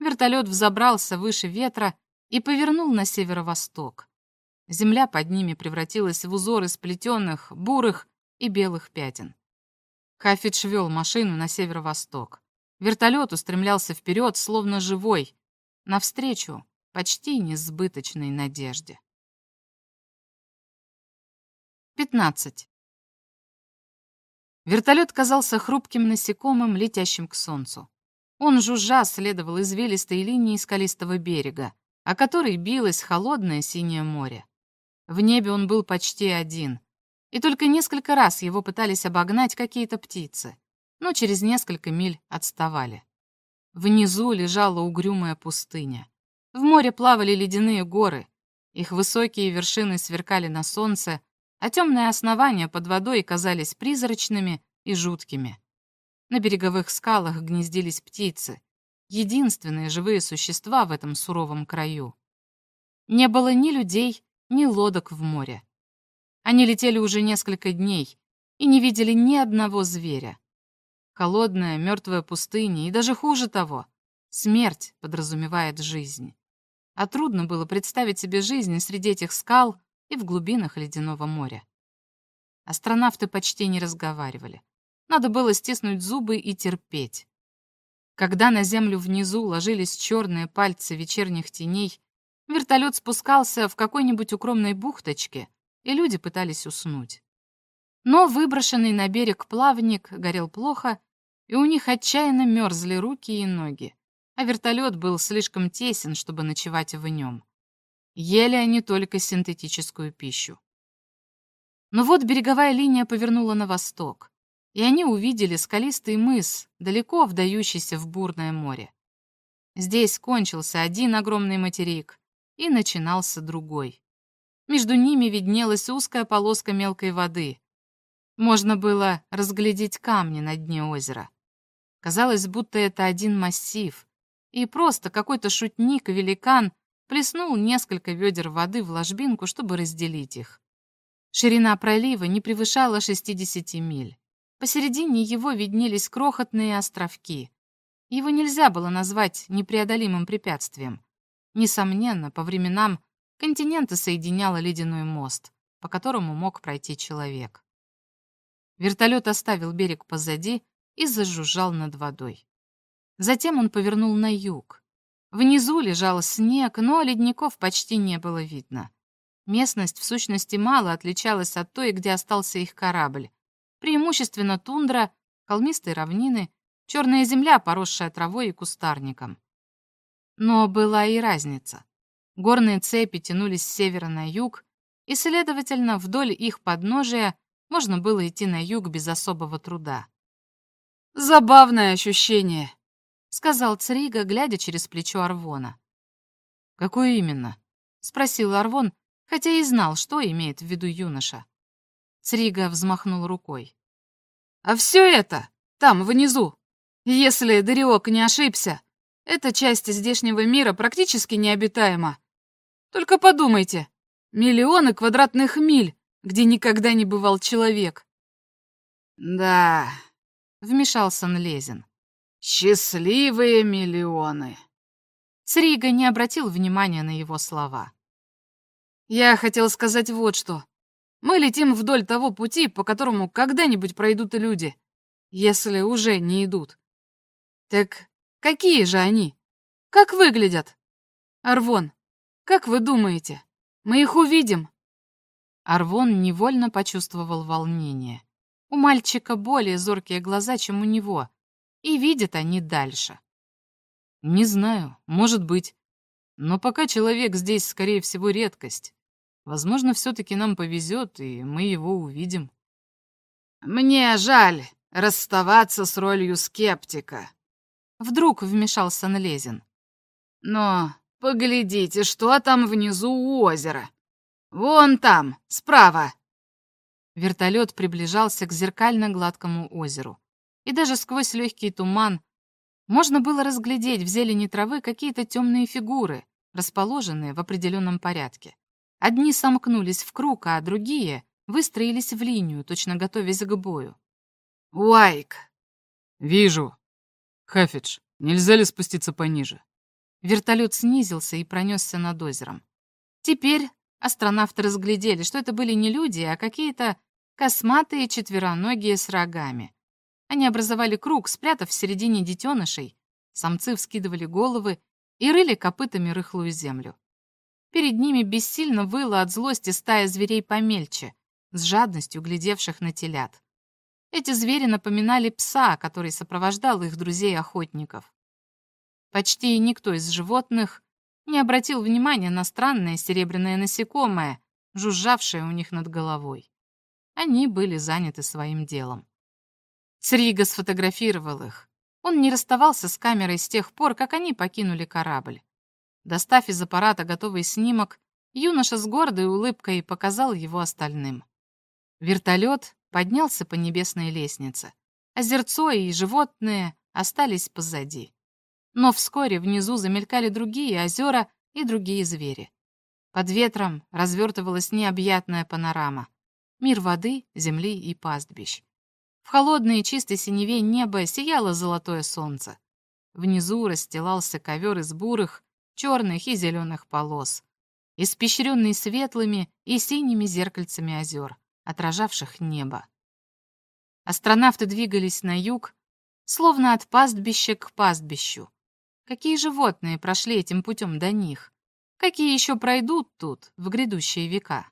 [SPEAKER 1] Вертолет взобрался выше ветра и повернул на северо-восток. Земля под ними превратилась в узоры сплетенных, бурых и белых пятен. Хафидж вел машину на северо-восток. Вертолет устремлялся вперед, словно живой, навстречу почти несбыточной надежде. 15. Вертолет казался хрупким насекомым, летящим к солнцу. Он жужжа следовал извилистой линии скалистого берега, о которой билось холодное синее море. В небе он был почти один, и только несколько раз его пытались обогнать какие-то птицы, но через несколько миль отставали. Внизу лежала угрюмая пустыня. В море плавали ледяные горы, их высокие вершины сверкали на солнце, а темные основания под водой казались призрачными и жуткими. На береговых скалах гнездились птицы, единственные живые существа в этом суровом краю. Не было ни людей, ни лодок в море. Они летели уже несколько дней и не видели ни одного зверя. Холодная, мертвая пустыня и даже хуже того, смерть подразумевает жизнь. А трудно было представить себе жизнь среди этих скал и в глубинах ледяного моря. Астронавты почти не разговаривали. Надо было стиснуть зубы и терпеть. Когда на землю внизу ложились черные пальцы вечерних теней, вертолет спускался в какой-нибудь укромной бухточке, и люди пытались уснуть. Но выброшенный на берег плавник горел плохо, и у них отчаянно мерзли руки и ноги, а вертолет был слишком тесен, чтобы ночевать в нем. Ели они только синтетическую пищу. Но вот береговая линия повернула на восток и они увидели скалистый мыс, далеко вдающийся в бурное море. Здесь кончился один огромный материк, и начинался другой. Между ними виднелась узкая полоска мелкой воды, Можно было разглядеть камни на дне озера. Казалось, будто это один массив, и просто какой-то шутник-великан плеснул несколько ведер воды в ложбинку, чтобы разделить их. Ширина пролива не превышала 60 миль. Посередине его виднелись крохотные островки. Его нельзя было назвать непреодолимым препятствием. Несомненно, по временам континенты соединял ледяной мост, по которому мог пройти человек. Вертолет оставил берег позади и зажужжал над водой. Затем он повернул на юг. Внизу лежал снег, но ледников почти не было видно. Местность, в сущности, мало отличалась от той, где остался их корабль. Преимущественно тундра, холмистые равнины, черная земля, поросшая травой и кустарником. Но была и разница. Горные цепи тянулись с севера на юг, и, следовательно, вдоль их подножия можно было идти на юг без особого труда.
[SPEAKER 3] «Забавное ощущение», —
[SPEAKER 1] сказал Црига, глядя через плечо Арвона.
[SPEAKER 2] «Какое именно?»
[SPEAKER 1] — спросил Арвон, хотя и знал, что имеет в виду юноша. Црига взмахнул рукой.
[SPEAKER 3] «А все это там, внизу. Если Дариок не ошибся, эта часть здешнего мира практически необитаема. Только подумайте, миллионы квадратных миль, где никогда не бывал человек.
[SPEAKER 1] Да, вмешался Нлезин. Счастливые миллионы. Срига не обратил внимания на его слова.
[SPEAKER 3] Я хотел сказать вот что. Мы летим вдоль того пути, по которому когда-нибудь пройдут и люди, если уже не идут. Так Какие же они? Как выглядят? Арвон, как вы думаете, мы их увидим?
[SPEAKER 1] Арвон невольно почувствовал волнение. У мальчика более зоркие глаза, чем у него, и видят они дальше.
[SPEAKER 2] Не знаю, может быть. Но пока человек здесь, скорее всего, редкость. Возможно, все-таки нам повезет, и мы его увидим.
[SPEAKER 3] Мне жаль расставаться с ролью скептика,
[SPEAKER 1] Вдруг вмешался Налезин.
[SPEAKER 3] «Но поглядите, что там внизу у озера. Вон там, справа».
[SPEAKER 1] Вертолет приближался к зеркально-гладкому озеру. И даже сквозь легкий туман можно было разглядеть в зелени травы какие-то темные фигуры, расположенные в определенном порядке. Одни сомкнулись в круг, а другие выстроились в линию, точно готовясь к бою.
[SPEAKER 3] «Уайк!»
[SPEAKER 2] «Вижу!» «Хафидж, нельзя ли спуститься пониже?»
[SPEAKER 1] Вертолет снизился и пронесся над озером. Теперь астронавты разглядели, что это были не люди, а какие-то косматые четвероногие с рогами. Они образовали круг, спрятав в середине детенышей. Самцы вскидывали головы и рыли копытами рыхлую землю. Перед ними бессильно выла от злости стая зверей помельче, с жадностью глядевших на телят. Эти звери напоминали пса, который сопровождал их друзей-охотников. Почти никто из животных не обратил внимания на странное серебряное насекомое, жужжавшее у них над головой. Они были заняты своим делом. Срига сфотографировал их. Он не расставался с камерой с тех пор, как они покинули корабль. Достав из аппарата готовый снимок, юноша с гордой улыбкой показал его остальным. Вертолет поднялся по небесной лестнице. Озерцо и животные остались позади. Но вскоре внизу замелькали другие озера и другие звери. Под ветром развертывалась необъятная панорама. Мир воды, земли и пастбищ. В холодной и чистой синеве неба сияло золотое солнце. Внизу расстилался ковер из бурых, черных и зеленых полос, испещренный светлыми и синими зеркальцами озер отражавших небо. Астронавты двигались на юг, словно от пастбища к пастбищу. Какие животные прошли этим путем до них? Какие еще пройдут тут в грядущие века?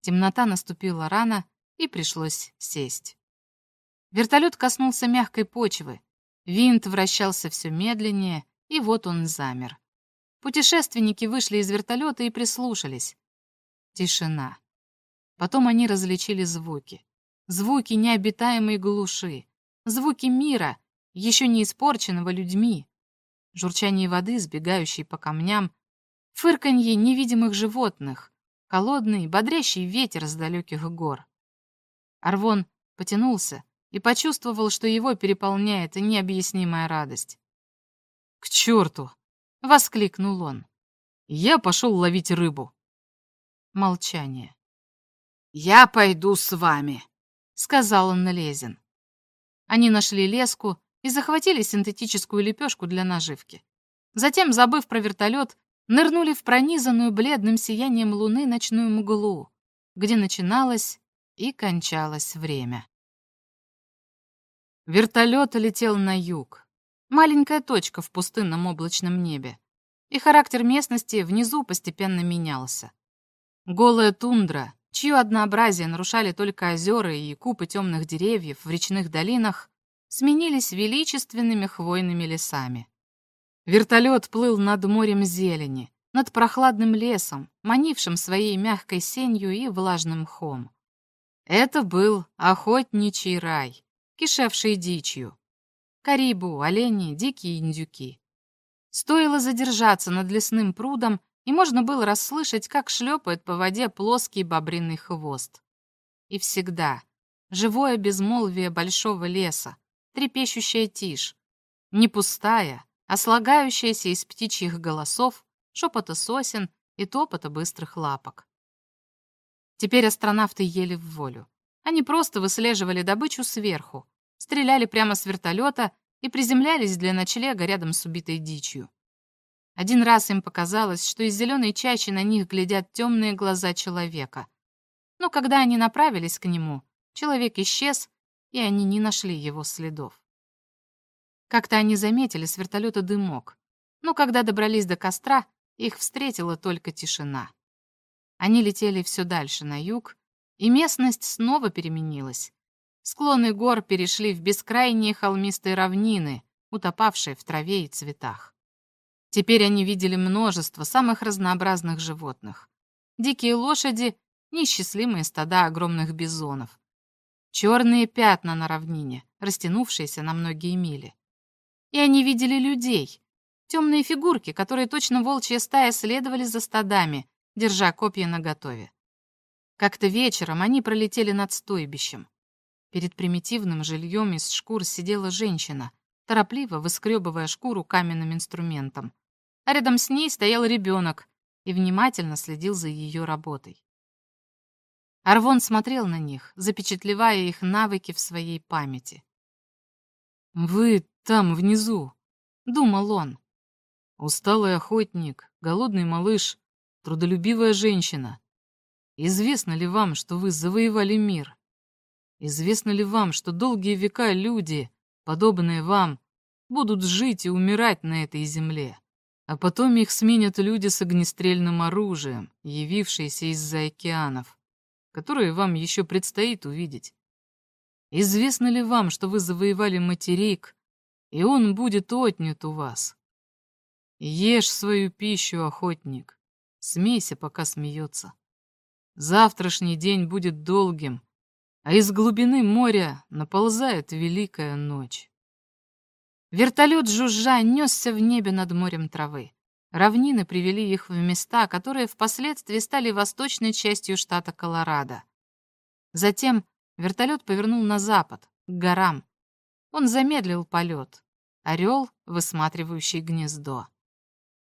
[SPEAKER 1] Темнота наступила рано, и пришлось сесть. Вертолет коснулся мягкой почвы. Винт вращался все медленнее, и вот он замер. Путешественники вышли из вертолета и прислушались. Тишина. Потом они различили звуки. Звуки необитаемой глуши. Звуки мира, еще не испорченного людьми. Журчание воды, сбегающей по камням. Фырканье невидимых животных. Холодный, бодрящий ветер с далеких гор. Арвон потянулся и почувствовал, что его переполняет необъяснимая радость.
[SPEAKER 2] «К черту!»
[SPEAKER 1] — воскликнул он.
[SPEAKER 2] «Я пошел ловить рыбу».
[SPEAKER 1] Молчание.
[SPEAKER 3] «Я пойду с вами», —
[SPEAKER 1] сказал он Лезин. Они нашли леску и захватили синтетическую лепешку для наживки. Затем, забыв про вертолет, нырнули в пронизанную бледным сиянием луны ночную мглу, где начиналось и кончалось время. Вертолет летел на юг. Маленькая точка в пустынном облачном небе. И характер местности внизу постепенно менялся. Голая тундра, чье однообразие нарушали только озера и купы темных деревьев в речных долинах, сменились величественными хвойными лесами. Вертолет плыл над морем зелени, над прохладным лесом, манившим своей мягкой сенью и влажным мхом. Это был охотничий рай, кишевший дичью. Карибу, олени, дикие индюки. Стоило задержаться над лесным прудом, и можно было расслышать, как шлепает по воде плоский бобриный хвост. И всегда живое безмолвие большого леса, трепещущая тишь, не пустая, а слагающаяся из птичьих голосов, шепота сосен и топота быстрых лапок. Теперь астронавты ели в волю. Они просто выслеживали добычу сверху, стреляли прямо с вертолета и приземлялись для ночлега рядом с убитой дичью. Один раз им показалось, что из зеленой чащи на них глядят темные глаза человека. Но когда они направились к нему, человек исчез, и они не нашли его следов. Как-то они заметили с вертолета дымок, но когда добрались до костра, их встретила только тишина. Они летели все дальше на юг, и местность снова переменилась. Склоны гор перешли в бескрайние холмистые равнины, утопавшие в траве и цветах. Теперь они видели множество самых разнообразных животных. Дикие лошади, неисчислимые стада огромных бизонов. Черные пятна на равнине, растянувшиеся на многие мили. И они видели людей, темные фигурки, которые точно волчья стая следовали за стадами, держа копья наготове. Как-то вечером они пролетели над стойбищем. Перед примитивным жильем из шкур сидела женщина, торопливо выскребывая шкуру каменным инструментом а рядом с ней стоял ребенок и внимательно следил за ее работой. Арвон смотрел на них, запечатлевая их навыки в своей памяти.
[SPEAKER 2] «Вы там, внизу», — думал он. «Усталый охотник, голодный малыш, трудолюбивая женщина. Известно ли вам, что вы завоевали мир? Известно ли вам, что долгие века люди, подобные вам, будут жить и умирать на этой земле?» А потом их сменят люди с огнестрельным оружием, явившиеся из-за океанов, которые вам еще предстоит увидеть. Известно ли вам, что вы завоевали материк, и он будет отнят у вас? Ешь свою пищу, охотник, смейся, пока смеется. Завтрашний день будет долгим, а из глубины моря наползает великая ночь.
[SPEAKER 1] Вертолет жужжа несся в небе над морем травы. Равнины привели их в места, которые впоследствии стали восточной частью штата Колорадо. Затем вертолет повернул на запад, к горам. Он замедлил полет. Орел, высматривающий гнездо.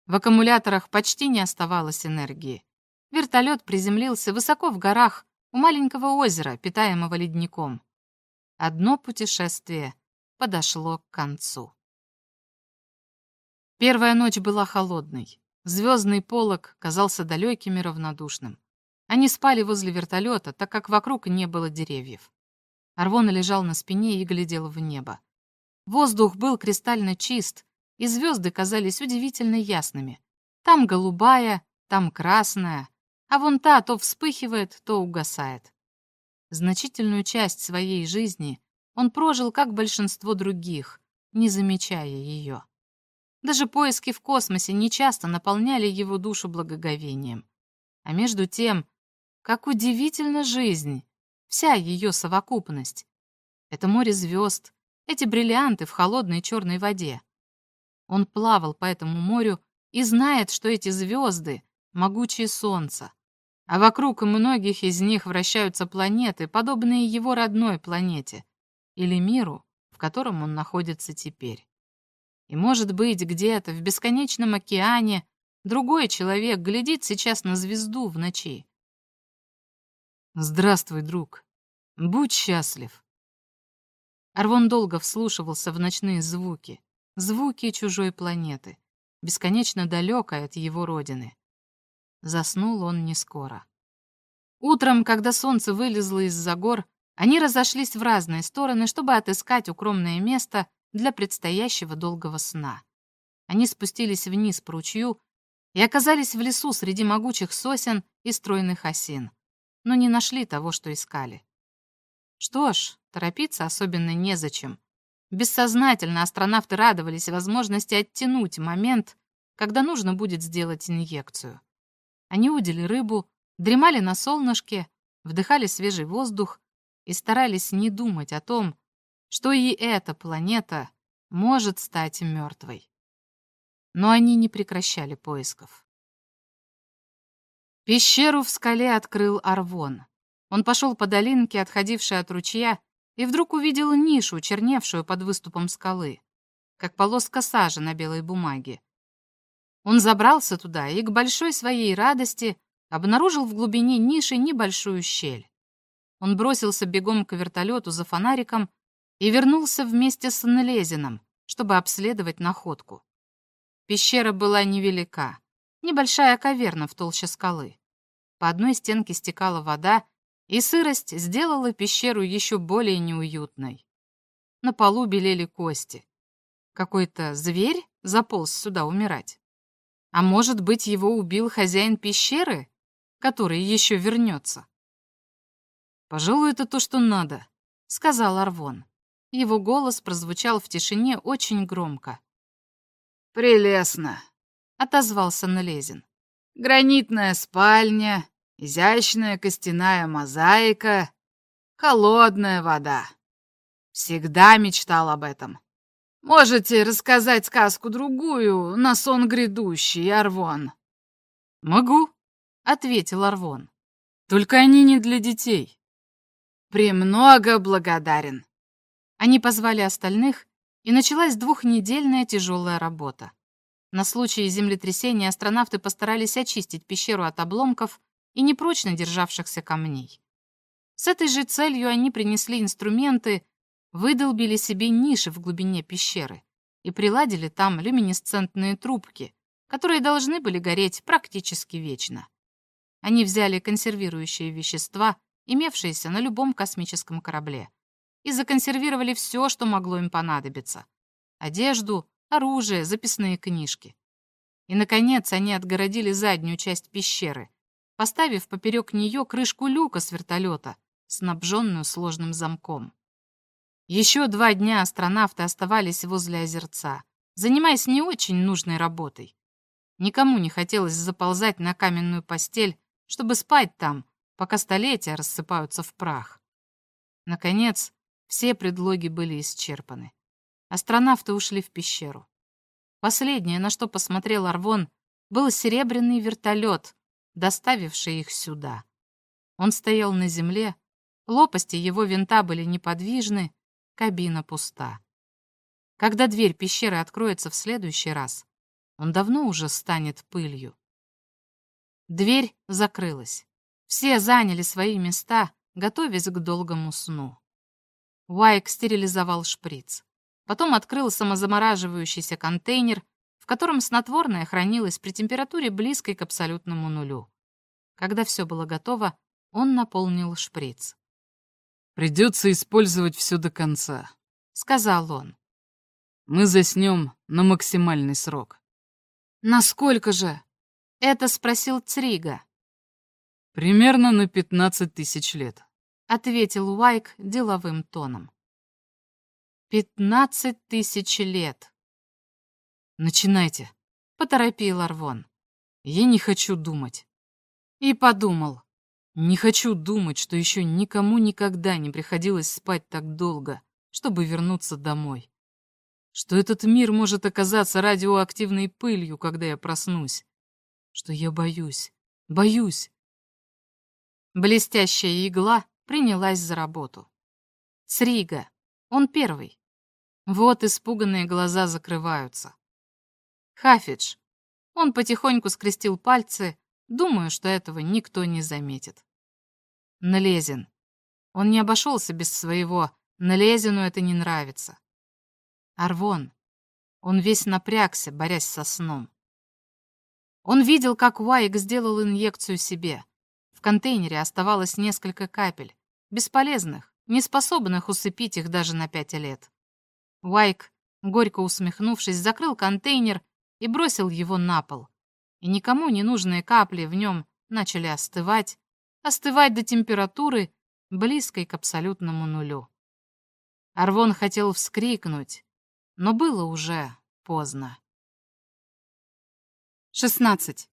[SPEAKER 1] В аккумуляторах почти не оставалось энергии. Вертолет приземлился высоко в горах, у маленького озера, питаемого ледником. Одно путешествие подошло к концу. Первая ночь была холодной. Звездный полог казался далеким и равнодушным. Они спали возле вертолета, так как вокруг не было деревьев. Арвон лежал на спине и глядел в небо. Воздух был кристально чист, и звезды казались удивительно ясными. Там голубая, там красная, а вон та то вспыхивает, то угасает. Значительную часть своей жизни он прожил, как большинство других, не замечая ее. Даже поиски в космосе нечасто наполняли его душу благоговением. А между тем, как удивительна жизнь, вся ее совокупность. Это море звезд, эти бриллианты в холодной черной воде. Он плавал по этому морю и знает, что эти звезды — могучее солнце, а вокруг многих из них вращаются планеты, подобные его родной планете, или миру, в котором он находится теперь. И, может быть, где-то в бесконечном океане другой человек глядит сейчас на звезду в ночи.
[SPEAKER 2] «Здравствуй, друг. Будь счастлив».
[SPEAKER 1] Арвон долго вслушивался в ночные звуки, звуки чужой планеты, бесконечно далекой от его родины. Заснул он не скоро. Утром, когда солнце вылезло из-за гор, они разошлись в разные стороны, чтобы отыскать укромное место для предстоящего долгого сна. Они спустились вниз по ручью и оказались в лесу среди могучих сосен и стройных осин, но не нашли того, что искали. Что ж, торопиться особенно незачем. Бессознательно астронавты радовались возможности оттянуть момент, когда нужно будет сделать инъекцию. Они удили рыбу, дремали на солнышке, вдыхали свежий воздух и старались не думать о том, что и эта планета может стать мертвой. Но они не прекращали поисков. Пещеру в скале открыл Арвон. Он пошел по долинке, отходившей от ручья, и вдруг увидел нишу, черневшую под выступом скалы, как полоска сажи на белой бумаге. Он забрался туда и, к большой своей радости, обнаружил в глубине ниши небольшую щель. Он бросился бегом к вертолету за фонариком и вернулся вместе с Нлезином, чтобы обследовать находку. Пещера была невелика, небольшая каверна в толще скалы. По одной стенке стекала вода, и сырость сделала пещеру еще более неуютной. На полу белели кости. Какой-то зверь заполз сюда умирать. А может быть, его убил хозяин пещеры, который еще вернется?
[SPEAKER 2] «Пожалуй, это то, что надо», — сказал Арвон.
[SPEAKER 1] Его голос прозвучал в тишине очень громко.
[SPEAKER 4] «Прелестно», — отозвался Налезин. «Гранитная спальня, изящная костяная мозаика, холодная вода. Всегда мечтал об этом. Можете рассказать сказку другую на сон грядущий, Арвон?»
[SPEAKER 2] «Могу», — ответил Арвон. «Только они не для детей».
[SPEAKER 4] «Премного благодарен».
[SPEAKER 1] Они позвали остальных, и началась двухнедельная тяжелая работа. На случай землетрясения астронавты постарались очистить пещеру от обломков и непрочно державшихся камней. С этой же целью они принесли инструменты, выдолбили себе ниши в глубине пещеры и приладили там люминесцентные трубки, которые должны были гореть практически вечно. Они взяли консервирующие вещества, имевшиеся на любом космическом корабле, и законсервировали все, что могло им понадобиться. Одежду, оружие, записные книжки. И, наконец, они отгородили заднюю часть пещеры, поставив поперек нее крышку люка с вертолета, снабженную сложным замком. Еще два дня астронавты оставались возле озерца, занимаясь не очень нужной работой. Никому не хотелось заползать на каменную постель, чтобы спать там, пока столетия рассыпаются в прах. Наконец, все предлоги были исчерпаны. Астронавты ушли в пещеру. Последнее, на что посмотрел Арвон, был серебряный вертолет, доставивший их сюда. Он стоял на земле, лопасти его винта были неподвижны, Кабина пуста. Когда дверь пещеры откроется в следующий раз, он давно уже станет пылью. Дверь закрылась. Все заняли свои места, готовясь к долгому сну. Уайк стерилизовал шприц. Потом открыл самозамораживающийся контейнер, в котором снотворное хранилось при температуре близкой к абсолютному нулю. Когда все было готово, он наполнил шприц.
[SPEAKER 2] «Придется использовать все до конца», —
[SPEAKER 1] сказал он.
[SPEAKER 2] «Мы заснем на максимальный срок».
[SPEAKER 1] «Насколько же?» — это спросил Црига.
[SPEAKER 2] «Примерно на пятнадцать тысяч лет», —
[SPEAKER 1] ответил Уайк деловым тоном. «Пятнадцать тысяч лет».
[SPEAKER 2] «Начинайте», — поторопил Арвон. «Я не хочу думать».
[SPEAKER 1] И подумал.
[SPEAKER 2] Не хочу думать, что еще никому никогда не приходилось спать так долго, чтобы вернуться домой. Что этот мир может оказаться радиоактивной пылью, когда я проснусь. Что я боюсь, боюсь.
[SPEAKER 1] Блестящая игла принялась за работу. Срига. Он первый. Вот испуганные глаза закрываются. Хафидж. Он потихоньку скрестил пальцы, думаю, что этого никто не заметит. Налезен. Он не обошелся без своего Налезину это не нравится. Арвон. Он весь напрягся, борясь со сном. Он видел, как Уайк сделал инъекцию себе. В контейнере оставалось несколько капель, бесполезных, не способных усыпить их даже на пять лет. Уайк, горько усмехнувшись, закрыл контейнер и бросил его на пол. И никому не нужные капли в нем начали остывать, остывать до температуры, близкой к абсолютному нулю. Арвон хотел вскрикнуть, но было уже поздно. 16.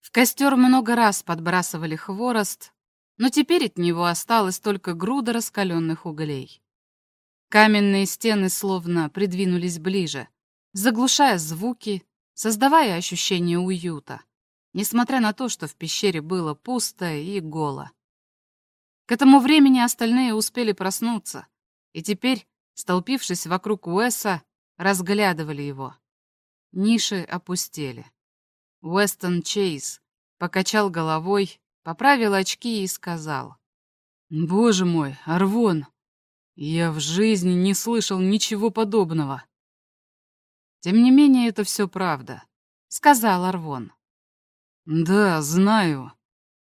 [SPEAKER 1] В костер много раз подбрасывали хворост, но теперь от него осталась только груда раскаленных углей. Каменные стены словно придвинулись ближе, заглушая звуки, создавая ощущение уюта, несмотря на то, что в пещере было пусто и голо. К этому времени остальные успели проснуться, и теперь, столпившись вокруг Уэса, разглядывали его. Ниши опустели. Уэстон Чейз покачал головой, поправил очки и сказал. «Боже мой, Арвон, я в жизни не слышал ничего подобного». «Тем не менее, это все правда», — сказал Арвон. «Да, знаю.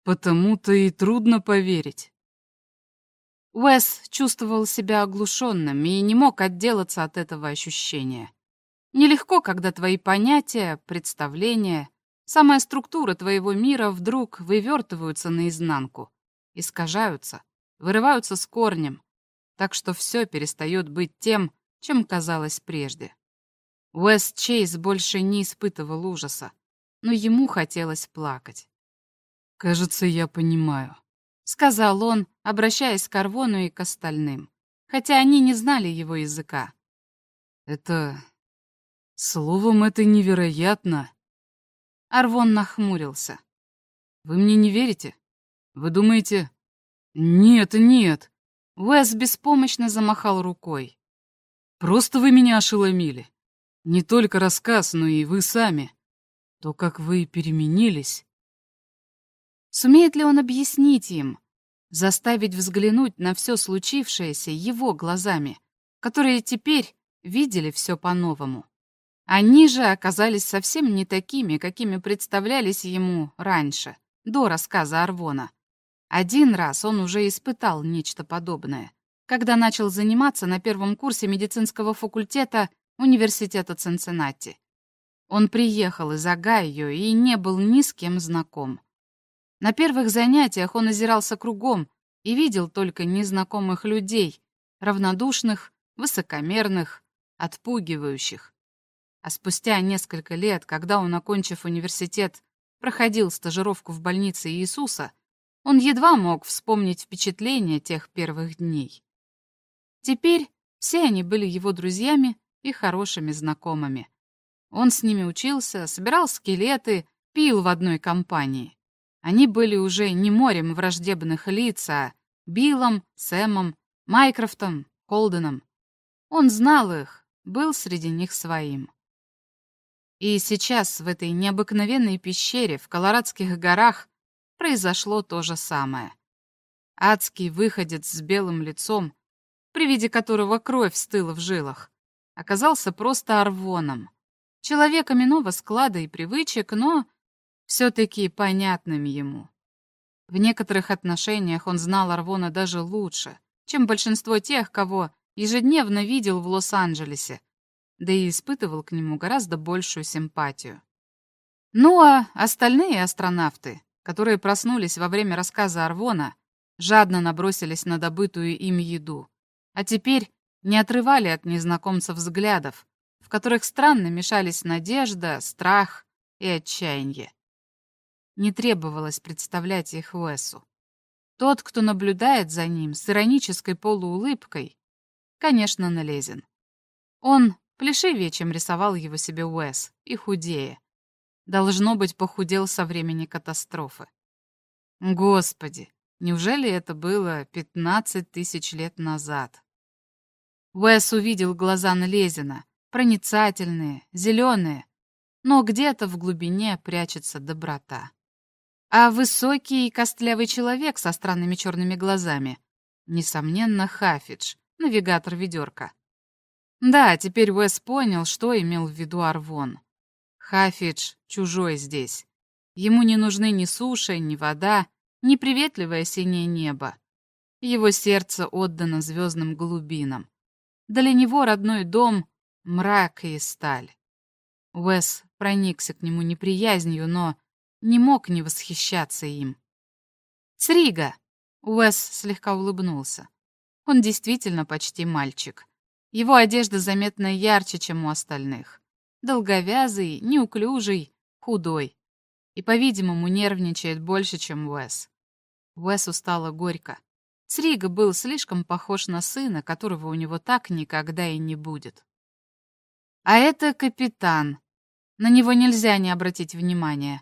[SPEAKER 1] Потому-то и трудно поверить. Уэс чувствовал себя оглушенным и не мог отделаться от этого ощущения. Нелегко, когда твои понятия, представления, самая структура твоего мира вдруг вывертываются наизнанку, искажаются, вырываются с корнем, так что все перестает быть тем, чем казалось прежде. Уэс Чейз больше не испытывал ужаса, но ему хотелось плакать. «Кажется, я понимаю», — сказал он, обращаясь к Арвону и к остальным, хотя они не знали его языка. «Это... словом, это невероятно!» Арвон нахмурился. «Вы мне не верите? Вы думаете...» «Нет, нет!» Уэс беспомощно замахал рукой. «Просто вы меня ошеломили. Не только рассказ, но и вы сами. То, как вы переменились...» Сумеет ли он объяснить им, заставить взглянуть на все случившееся его глазами, которые теперь видели все по-новому? Они же оказались совсем не такими, какими представлялись ему раньше, до рассказа Арвона. Один раз он уже испытал нечто подобное, когда начал заниматься на первом курсе медицинского факультета Университета Цинциннати. Он приехал из Огайо и не был ни с кем знаком. На первых занятиях он озирался кругом и видел только незнакомых людей, равнодушных, высокомерных, отпугивающих. А спустя несколько лет, когда он, окончив университет, проходил стажировку в больнице Иисуса, он едва мог вспомнить впечатления тех первых дней. Теперь все они были его друзьями и хорошими знакомыми. Он с ними учился, собирал скелеты, пил в одной компании. Они были уже не морем враждебных лиц, а Биллом, Сэмом, Майкрофтом, Холденом. Он знал их, был среди них своим. И сейчас в этой необыкновенной пещере в Колорадских горах произошло то же самое. Адский выходец с белым лицом, при виде которого кровь стыла в жилах, оказался просто арвоном, человеком иного склада и привычек, но все-таки понятным ему. В некоторых отношениях он знал Арвона даже лучше, чем большинство тех, кого ежедневно видел в Лос-Анджелесе, да и испытывал к нему гораздо большую симпатию. Ну а остальные астронавты, которые проснулись во время рассказа Арвона, жадно набросились на добытую им еду, а теперь не отрывали от незнакомцев взглядов, которых странно мешались надежда, страх и отчаяние. Не требовалось представлять их Уэсу. Тот, кто наблюдает за ним с иронической полуулыбкой, конечно, налезен. Он плешивее, чем рисовал его себе Уэс, и худее. Должно быть, похудел со времени катастрофы. Господи, неужели это было пятнадцать тысяч лет назад? Уэс увидел глаза Нлезина, проницательные, зеленые, но где-то в глубине прячется доброта. А высокий и костлявый человек со странными черными глазами, несомненно, Хафидж, навигатор ведерка. Да, теперь Уэс понял, что имел в виду Арвон. Хафидж чужой здесь. Ему не нужны ни суша, ни вода, ни приветливое синее небо. Его сердце отдано звездным глубинам. Для него родной дом — мрак и сталь. Уэс проникся к нему неприязнью, но не мог не восхищаться им. «Срига!» — Уэс слегка улыбнулся. Он действительно почти мальчик. Его одежда заметно ярче, чем у остальных. Долговязый, неуклюжий, худой. И, по-видимому, нервничает больше, чем Уэс. Уэсу стало горько. Срига был слишком похож на сына, которого у него так никогда и не будет. А это капитан. На него нельзя не обратить внимания.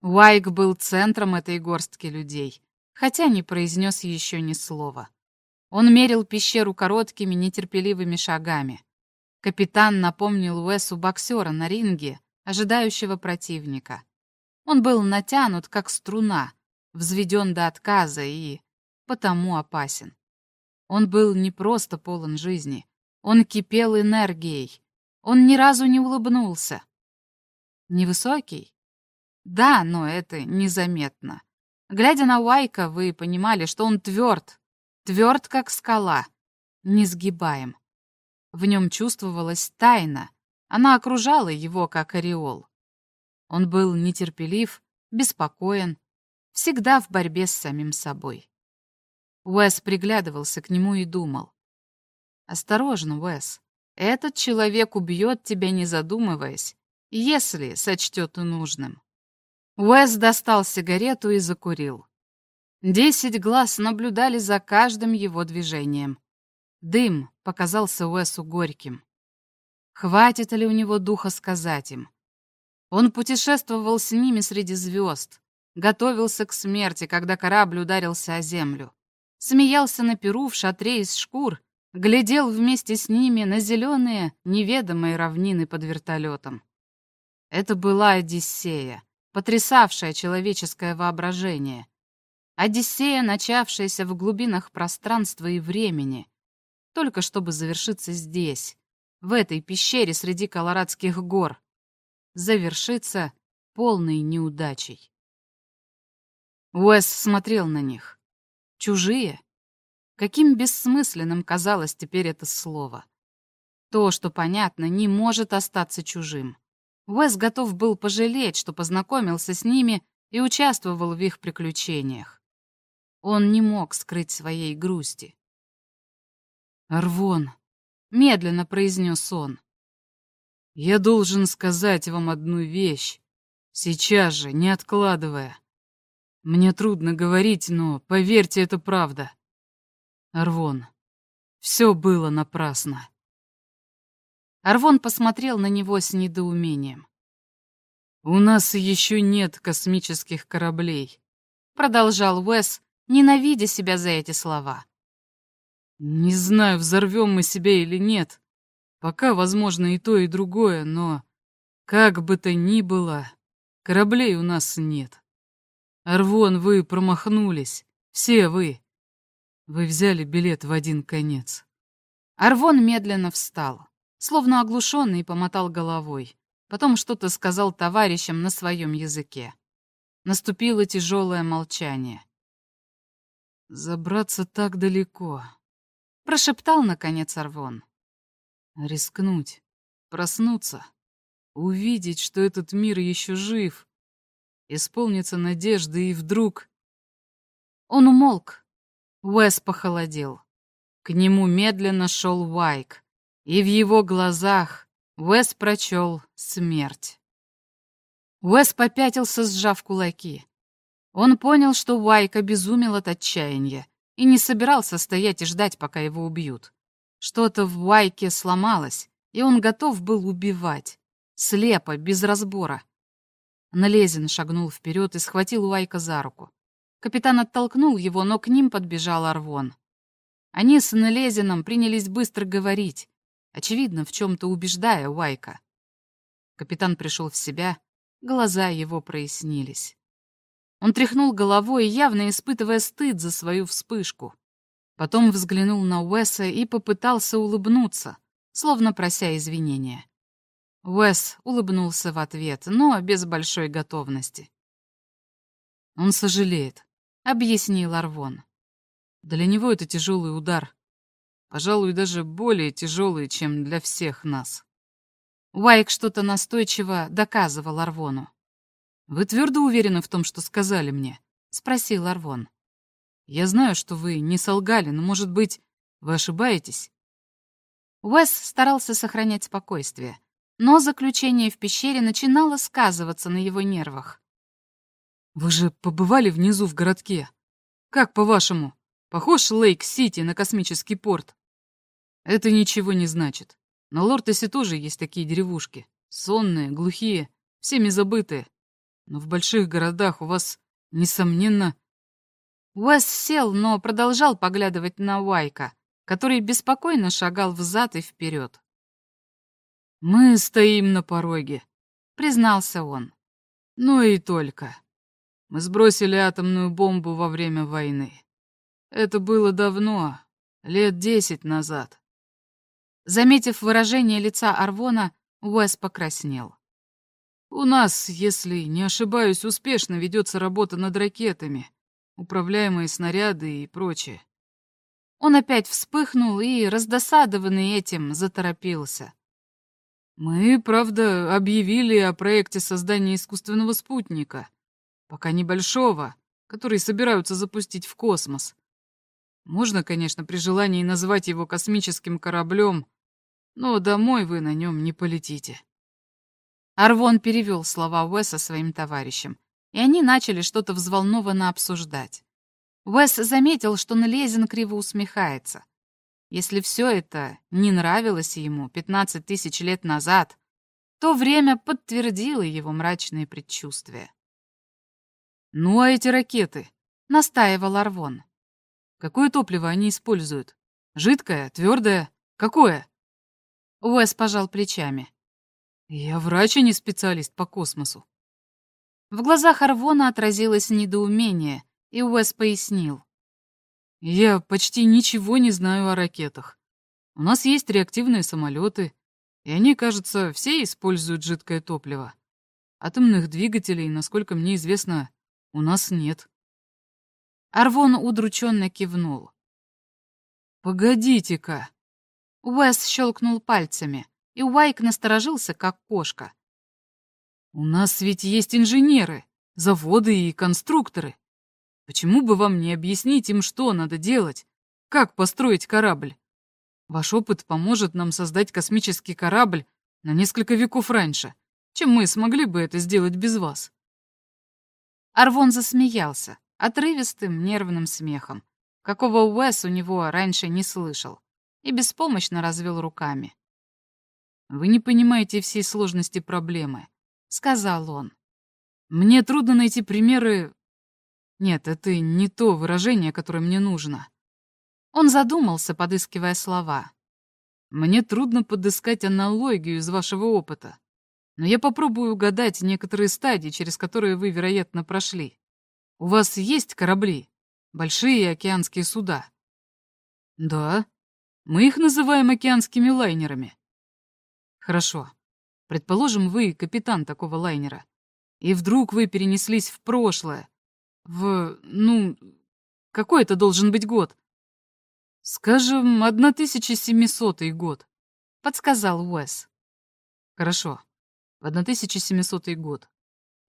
[SPEAKER 1] Уайк был центром этой горстки людей, хотя не произнес еще ни слова. Он мерил пещеру короткими, нетерпеливыми шагами. Капитан напомнил Уэсу боксера на ринге, ожидающего противника. Он был натянут, как струна, взведен до отказа и потому опасен. Он был не просто полон жизни, он кипел энергией. Он ни разу не улыбнулся. Невысокий? Да, но это незаметно. Глядя на Уайка, вы понимали, что он тверд, Тверд, как скала, несгибаем. В нем чувствовалась тайна, она окружала его, как ореол. Он был нетерпелив, беспокоен, всегда в борьбе с самим собой. Уэс приглядывался к нему и думал. «Осторожно, Уэс, этот человек убьет тебя, не задумываясь, если сочтет нужным». Уэс достал сигарету и закурил. Десять глаз наблюдали за каждым его движением. Дым показался Уэсу горьким. Хватит ли у него духа сказать им? Он путешествовал с ними среди звезд, готовился к смерти, когда корабль ударился о землю, смеялся на перу в шатре из шкур, глядел вместе с ними на зеленые, неведомые равнины под вертолетом. Это была Одиссея, потрясавшая человеческое воображение — Одиссея, начавшаяся в глубинах пространства и времени, только чтобы завершиться здесь, в этой пещере среди Колорадских гор, завершиться полной неудачей. Уэс смотрел на них. Чужие? Каким бессмысленным казалось теперь это слово. То, что понятно, не может остаться чужим. Уэс готов был пожалеть, что познакомился с ними и участвовал в их приключениях. Он не мог скрыть своей грусти. «Арвон», — медленно произнес он, — «я должен сказать вам одну вещь, сейчас же, не откладывая. Мне трудно говорить, но, поверьте, это правда. Арвон, все было напрасно». Арвон посмотрел на него с недоумением. «У нас еще нет космических кораблей», — продолжал Уэс, ненавидя себя за эти слова. «Не знаю, взорвем мы себя или нет. Пока, возможно, и то, и другое, но, как бы то ни было, кораблей у нас нет. Арвон, вы промахнулись. Все вы. Вы взяли билет в один конец». Арвон медленно встал, словно оглушенный, и помотал головой. Потом что-то сказал товарищам на своем языке. Наступило тяжелое молчание.
[SPEAKER 2] «Забраться так далеко», —
[SPEAKER 1] прошептал, наконец, Арвон.
[SPEAKER 2] «Рискнуть, проснуться, увидеть, что этот мир еще жив, исполнится надежды, и вдруг...»
[SPEAKER 1] Он умолк. Уэс похолодел. К нему медленно шел Уайк, и в его глазах Уэс прочел смерть. Уэс попятился, сжав кулаки. Он понял, что Уайк обезумел от отчаяния и не собирался стоять и ждать, пока его убьют. Что-то в Уайке сломалось, и он готов был убивать. Слепо, без разбора. Налезин шагнул вперед и схватил Уайка за руку. Капитан оттолкнул его, но к ним подбежал Арвон. Они с Нелезином принялись быстро говорить, очевидно, в чем-то убеждая Уайка. Капитан пришел в себя, глаза его прояснились. Он тряхнул головой, явно испытывая стыд за свою вспышку. Потом взглянул на Уэса и попытался улыбнуться, словно прося извинения. Уэс улыбнулся в ответ, но без большой готовности. Он сожалеет. — объяснил Арвон. «Для него это тяжелый удар. Пожалуй, даже более тяжелый, чем для всех нас». Уайк что-то настойчиво доказывал Арвону. «Вы твердо уверены в том, что сказали мне?» — спросил Арвон. «Я знаю, что вы не солгали, но, может быть, вы ошибаетесь?» Уэс старался сохранять спокойствие, но заключение в пещере начинало сказываться на его нервах. Вы же побывали внизу в городке. Как, по-вашему, похож Лейк-Сити на космический порт? Это ничего не значит. На Лортесе тоже есть такие деревушки. Сонные, глухие, всеми забытые. Но в больших городах у вас, несомненно... Уэс сел, но продолжал поглядывать на Уайка, который беспокойно шагал взад и вперед. «Мы стоим на пороге», — признался он. «Ну и только. Мы сбросили атомную бомбу во время войны. Это было давно, лет десять назад. Заметив выражение лица Арвона, Уэс покраснел. У нас, если не ошибаюсь, успешно ведется работа над ракетами, управляемые снаряды и прочее. Он опять вспыхнул и, раздосадованный этим, заторопился. Мы, правда, объявили о проекте создания искусственного спутника. Пока небольшого, который собираются запустить в космос. Можно, конечно, при желании назвать его космическим кораблем, но домой вы на нем не полетите. Арвон перевел слова Уэса своим товарищам, и они начали что-то взволнованно обсуждать. Уэс заметил, что Налезин криво усмехается. Если все это не нравилось ему 15 тысяч лет назад, то время подтвердило его мрачные предчувствия. «Ну а эти ракеты?» — настаивал Арвон. «Какое топливо они используют? Жидкое, твердое? Какое?» Уэс пожал плечами. «Я врач, а не специалист по космосу». В глазах Арвона отразилось недоумение, и Уэс пояснил. «Я почти ничего не знаю о ракетах. У нас есть реактивные самолеты, и они, кажется, все используют жидкое топливо. Атомных двигателей, насколько мне известно, у нас нет. Арвон удрученно кивнул. «Погодите-ка!» Уэс щелкнул пальцами, и Уайк насторожился, как кошка. «У нас ведь есть инженеры, заводы и конструкторы. Почему бы вам не объяснить им, что надо делать? Как построить корабль? Ваш опыт поможет нам создать космический корабль на несколько веков раньше, чем мы смогли бы это сделать без вас. Арвон засмеялся, отрывистым нервным смехом, какого Уэс у него раньше не слышал, и беспомощно развел руками. «Вы не понимаете всей сложности проблемы», — сказал он. «Мне трудно найти примеры...» «Нет, это не то выражение, которое мне нужно». Он задумался, подыскивая слова. «Мне трудно подыскать аналогию из вашего опыта но я попробую угадать некоторые стадии, через которые вы, вероятно, прошли. У вас есть корабли? Большие океанские суда? Да. Мы их называем океанскими лайнерами. Хорошо. Предположим, вы капитан такого лайнера. И вдруг вы перенеслись в прошлое. В, ну, какой это должен быть год? Скажем, 1700 год, подсказал Уэс. Хорошо в 1700 год.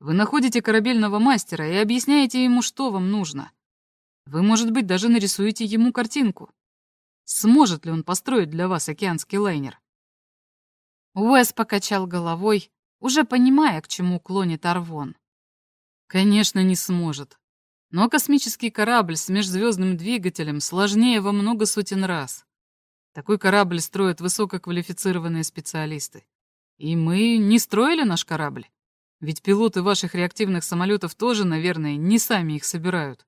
[SPEAKER 1] Вы находите корабельного мастера и объясняете ему, что вам нужно. Вы, может быть, даже нарисуете ему картинку. Сможет ли он построить для вас океанский лайнер? Уэс покачал головой, уже понимая, к чему клонит Арвон. Конечно, не сможет. Но космический корабль с межзвездным двигателем сложнее во много сотен раз. Такой корабль строят высококвалифицированные специалисты. И мы не строили наш корабль. Ведь пилоты ваших реактивных самолетов тоже, наверное, не сами их собирают.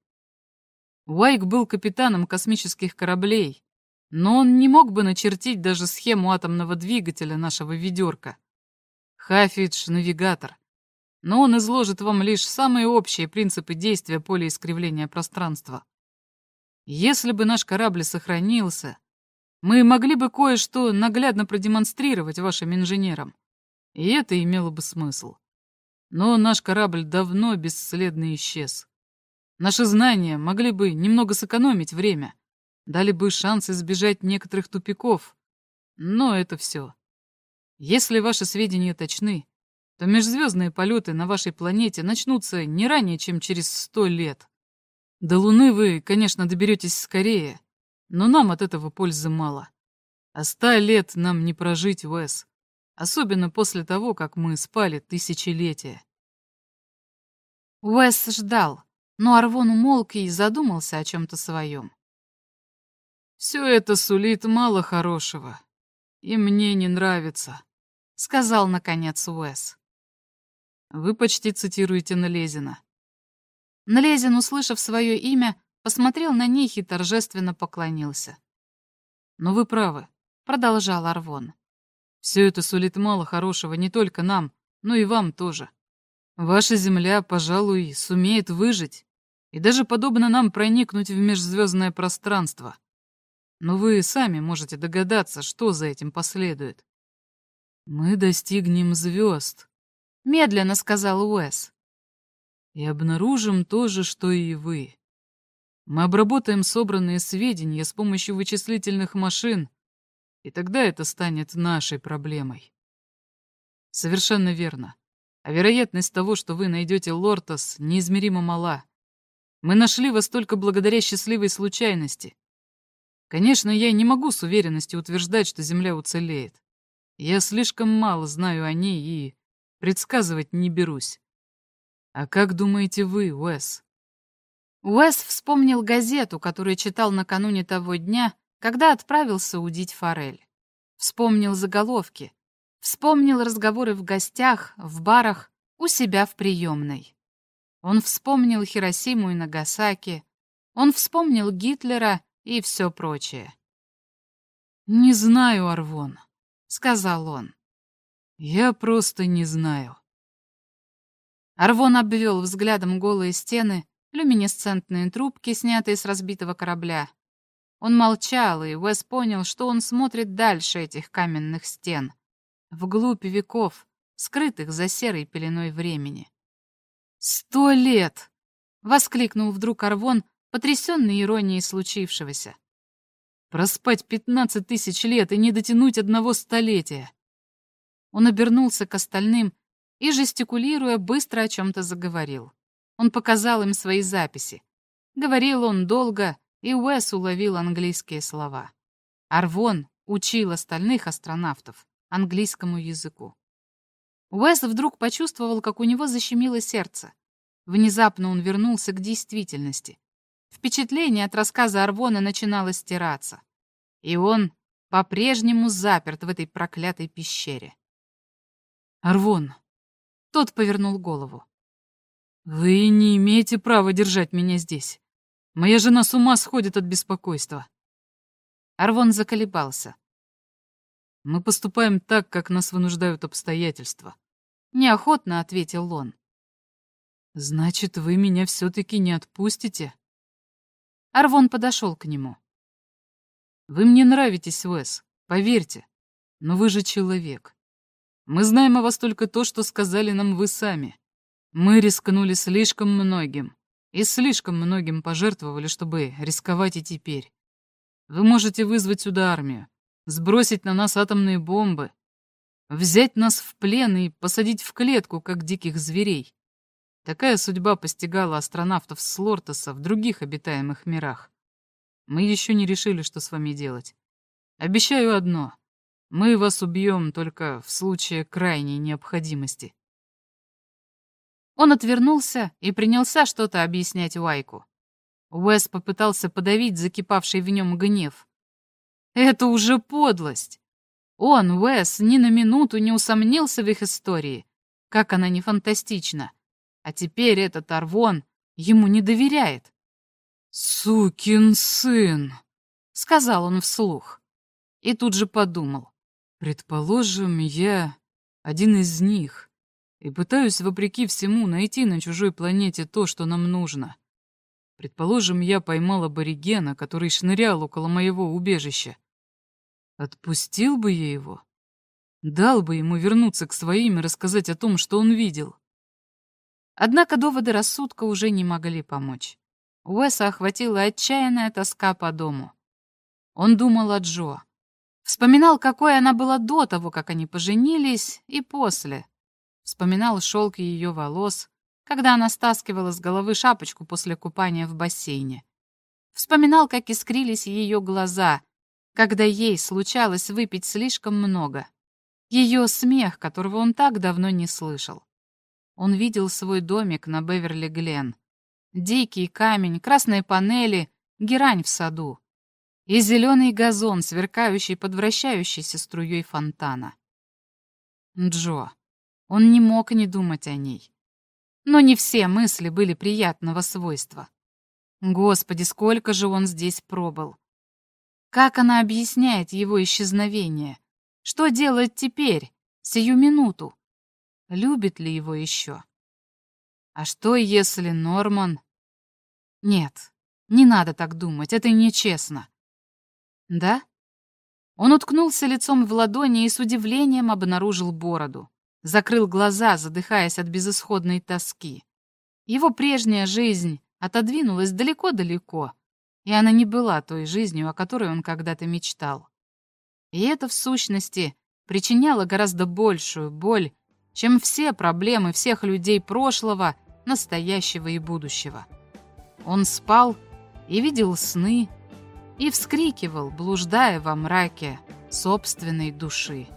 [SPEAKER 2] Уайк был капитаном космических кораблей, но он не мог бы начертить даже схему атомного двигателя нашего ведерка. Хафидж — навигатор, но он изложит вам лишь самые общие принципы действия поля искривления пространства. Если бы наш корабль сохранился, мы могли бы кое-что наглядно продемонстрировать вашим инженерам, и это имело бы смысл. Но наш корабль давно бесследно исчез. Наши знания могли бы немного сэкономить время, дали бы шанс избежать некоторых тупиков, но это все. Если ваши сведения точны, то межзвездные полеты на вашей планете начнутся не ранее, чем через сто лет. До Луны вы, конечно, доберетесь скорее, но нам от этого пользы мало. А ста лет нам не прожить, Уэс, особенно после того, как мы спали тысячелетия.
[SPEAKER 1] Уэс ждал, но Арвон умолк и задумался о чем-то своем.
[SPEAKER 2] «Все это сулит мало хорошего, и мне не нравится», — сказал, наконец, Уэс. Вы почти цитируете Налезина.
[SPEAKER 1] Налезин, услышав свое имя, посмотрел на них и торжественно поклонился.
[SPEAKER 2] «Но вы правы», — продолжал Арвон. «Все это сулит мало хорошего не только нам, но и вам тоже. Ваша Земля, пожалуй, сумеет выжить и даже подобно нам проникнуть в межзвездное пространство. Но вы сами можете догадаться, что за этим последует. Мы достигнем звезд,
[SPEAKER 1] медленно сказал Уэс.
[SPEAKER 2] И обнаружим то же, что и вы. Мы обработаем собранные сведения с помощью вычислительных машин, и тогда это станет нашей проблемой. Совершенно верно. А вероятность того, что вы найдете Лортос, неизмеримо мала. Мы нашли вас только благодаря счастливой случайности. Конечно, я не могу с уверенностью утверждать, что Земля уцелеет. Я слишком мало знаю о ней и Предсказывать не берусь. А как думаете вы, Уэс?
[SPEAKER 1] Уэс вспомнил газету, которую читал накануне того дня, когда отправился удить форель. Вспомнил заголовки. Вспомнил разговоры в гостях, в барах, у себя в приемной. Он вспомнил Хиросиму и Нагасаки. Он вспомнил Гитлера и все прочее.
[SPEAKER 2] «Не знаю, Арвон», — сказал он. Я просто не знаю.
[SPEAKER 1] Арвон обвел взглядом голые стены, люминесцентные трубки, снятые с разбитого корабля. Он молчал, и Уэс понял, что он смотрит дальше этих каменных стен, вглубь веков, скрытых за серой пеленой времени. «Сто лет!» — воскликнул вдруг Арвон, потрясенный иронией случившегося.
[SPEAKER 2] «Проспать пятнадцать тысяч лет и не дотянуть одного столетия!»
[SPEAKER 1] Он обернулся к остальным и, жестикулируя, быстро о чем-то заговорил. Он показал им свои записи. Говорил он долго, и Уэс уловил английские слова. Арвон учил остальных астронавтов английскому языку. Уэс вдруг почувствовал, как у него защемило сердце. Внезапно он вернулся к действительности. Впечатление от рассказа Арвона начинало стираться. И он по-прежнему заперт в этой проклятой пещере.
[SPEAKER 2] Арвон. Тот повернул голову. Вы не имеете права держать меня здесь. Моя жена с ума сходит от беспокойства.
[SPEAKER 1] Арвон заколебался.
[SPEAKER 2] Мы поступаем так, как нас вынуждают обстоятельства.
[SPEAKER 1] Неохотно ответил он.
[SPEAKER 2] Значит, вы меня все-таки не отпустите?
[SPEAKER 1] Арвон подошел к нему.
[SPEAKER 2] Вы мне нравитесь, Уэс, поверьте. Но вы же человек. Мы знаем о вас только то, что сказали нам вы сами. Мы рискнули слишком многим, и слишком многим пожертвовали, чтобы рисковать и теперь. Вы можете вызвать сюда армию, сбросить на нас атомные бомбы, взять нас в плен и посадить в клетку, как диких зверей. Такая судьба постигала астронавтов с в других обитаемых мирах. Мы еще не решили, что с вами делать. Обещаю одно — мы вас убьем только в случае крайней необходимости.
[SPEAKER 1] Он отвернулся и принялся что-то объяснять Уайку. Уэс попытался подавить закипавший в нем гнев. Это уже подлость. Он, Уэс, ни на минуту не усомнился в их истории. Как она не фантастична. А теперь этот Арвон ему не доверяет.
[SPEAKER 2] «Сукин сын!»
[SPEAKER 1] — сказал он вслух. И тут же подумал. «Предположим, я один из них, и пытаюсь, вопреки всему, найти на чужой планете то, что нам нужно. Предположим, я поймал аборигена, который шнырял около моего убежища. Отпустил бы я его? Дал бы ему вернуться к своим и рассказать о том, что он видел.
[SPEAKER 3] Однако доводы рассудка уже не могли помочь. Уэса охватила отчаянная тоска по дому. Он думал о Джо. Вспоминал, какой она была до того, как они поженились, и после. Вспоминал шелк ее волос, когда она стаскивала с головы шапочку после купания в бассейне. Вспоминал, как искрились ее глаза, когда ей случалось выпить слишком много. Ее смех, которого он так давно не слышал. Он видел свой домик на Беверли-Глен. Дикий камень, красные панели, герань в саду. И зеленый газон, сверкающий под вращающейся струей фонтана. Джо. Он не мог не думать о ней но не все мысли были приятного свойства. Господи, сколько же он здесь пробыл. Как она объясняет его исчезновение? Что делает теперь, сию минуту? Любит ли его еще? А что, если Норман... Нет, не надо так думать, это нечестно. Да? Он уткнулся лицом в ладони и с удивлением обнаружил бороду закрыл глаза, задыхаясь от безысходной тоски. Его прежняя жизнь отодвинулась далеко-далеко, и она не была той жизнью, о которой он когда-то мечтал. И это, в сущности, причиняло гораздо большую боль, чем все проблемы всех людей прошлого, настоящего и будущего. Он спал и видел сны, и вскрикивал, блуждая во мраке собственной души.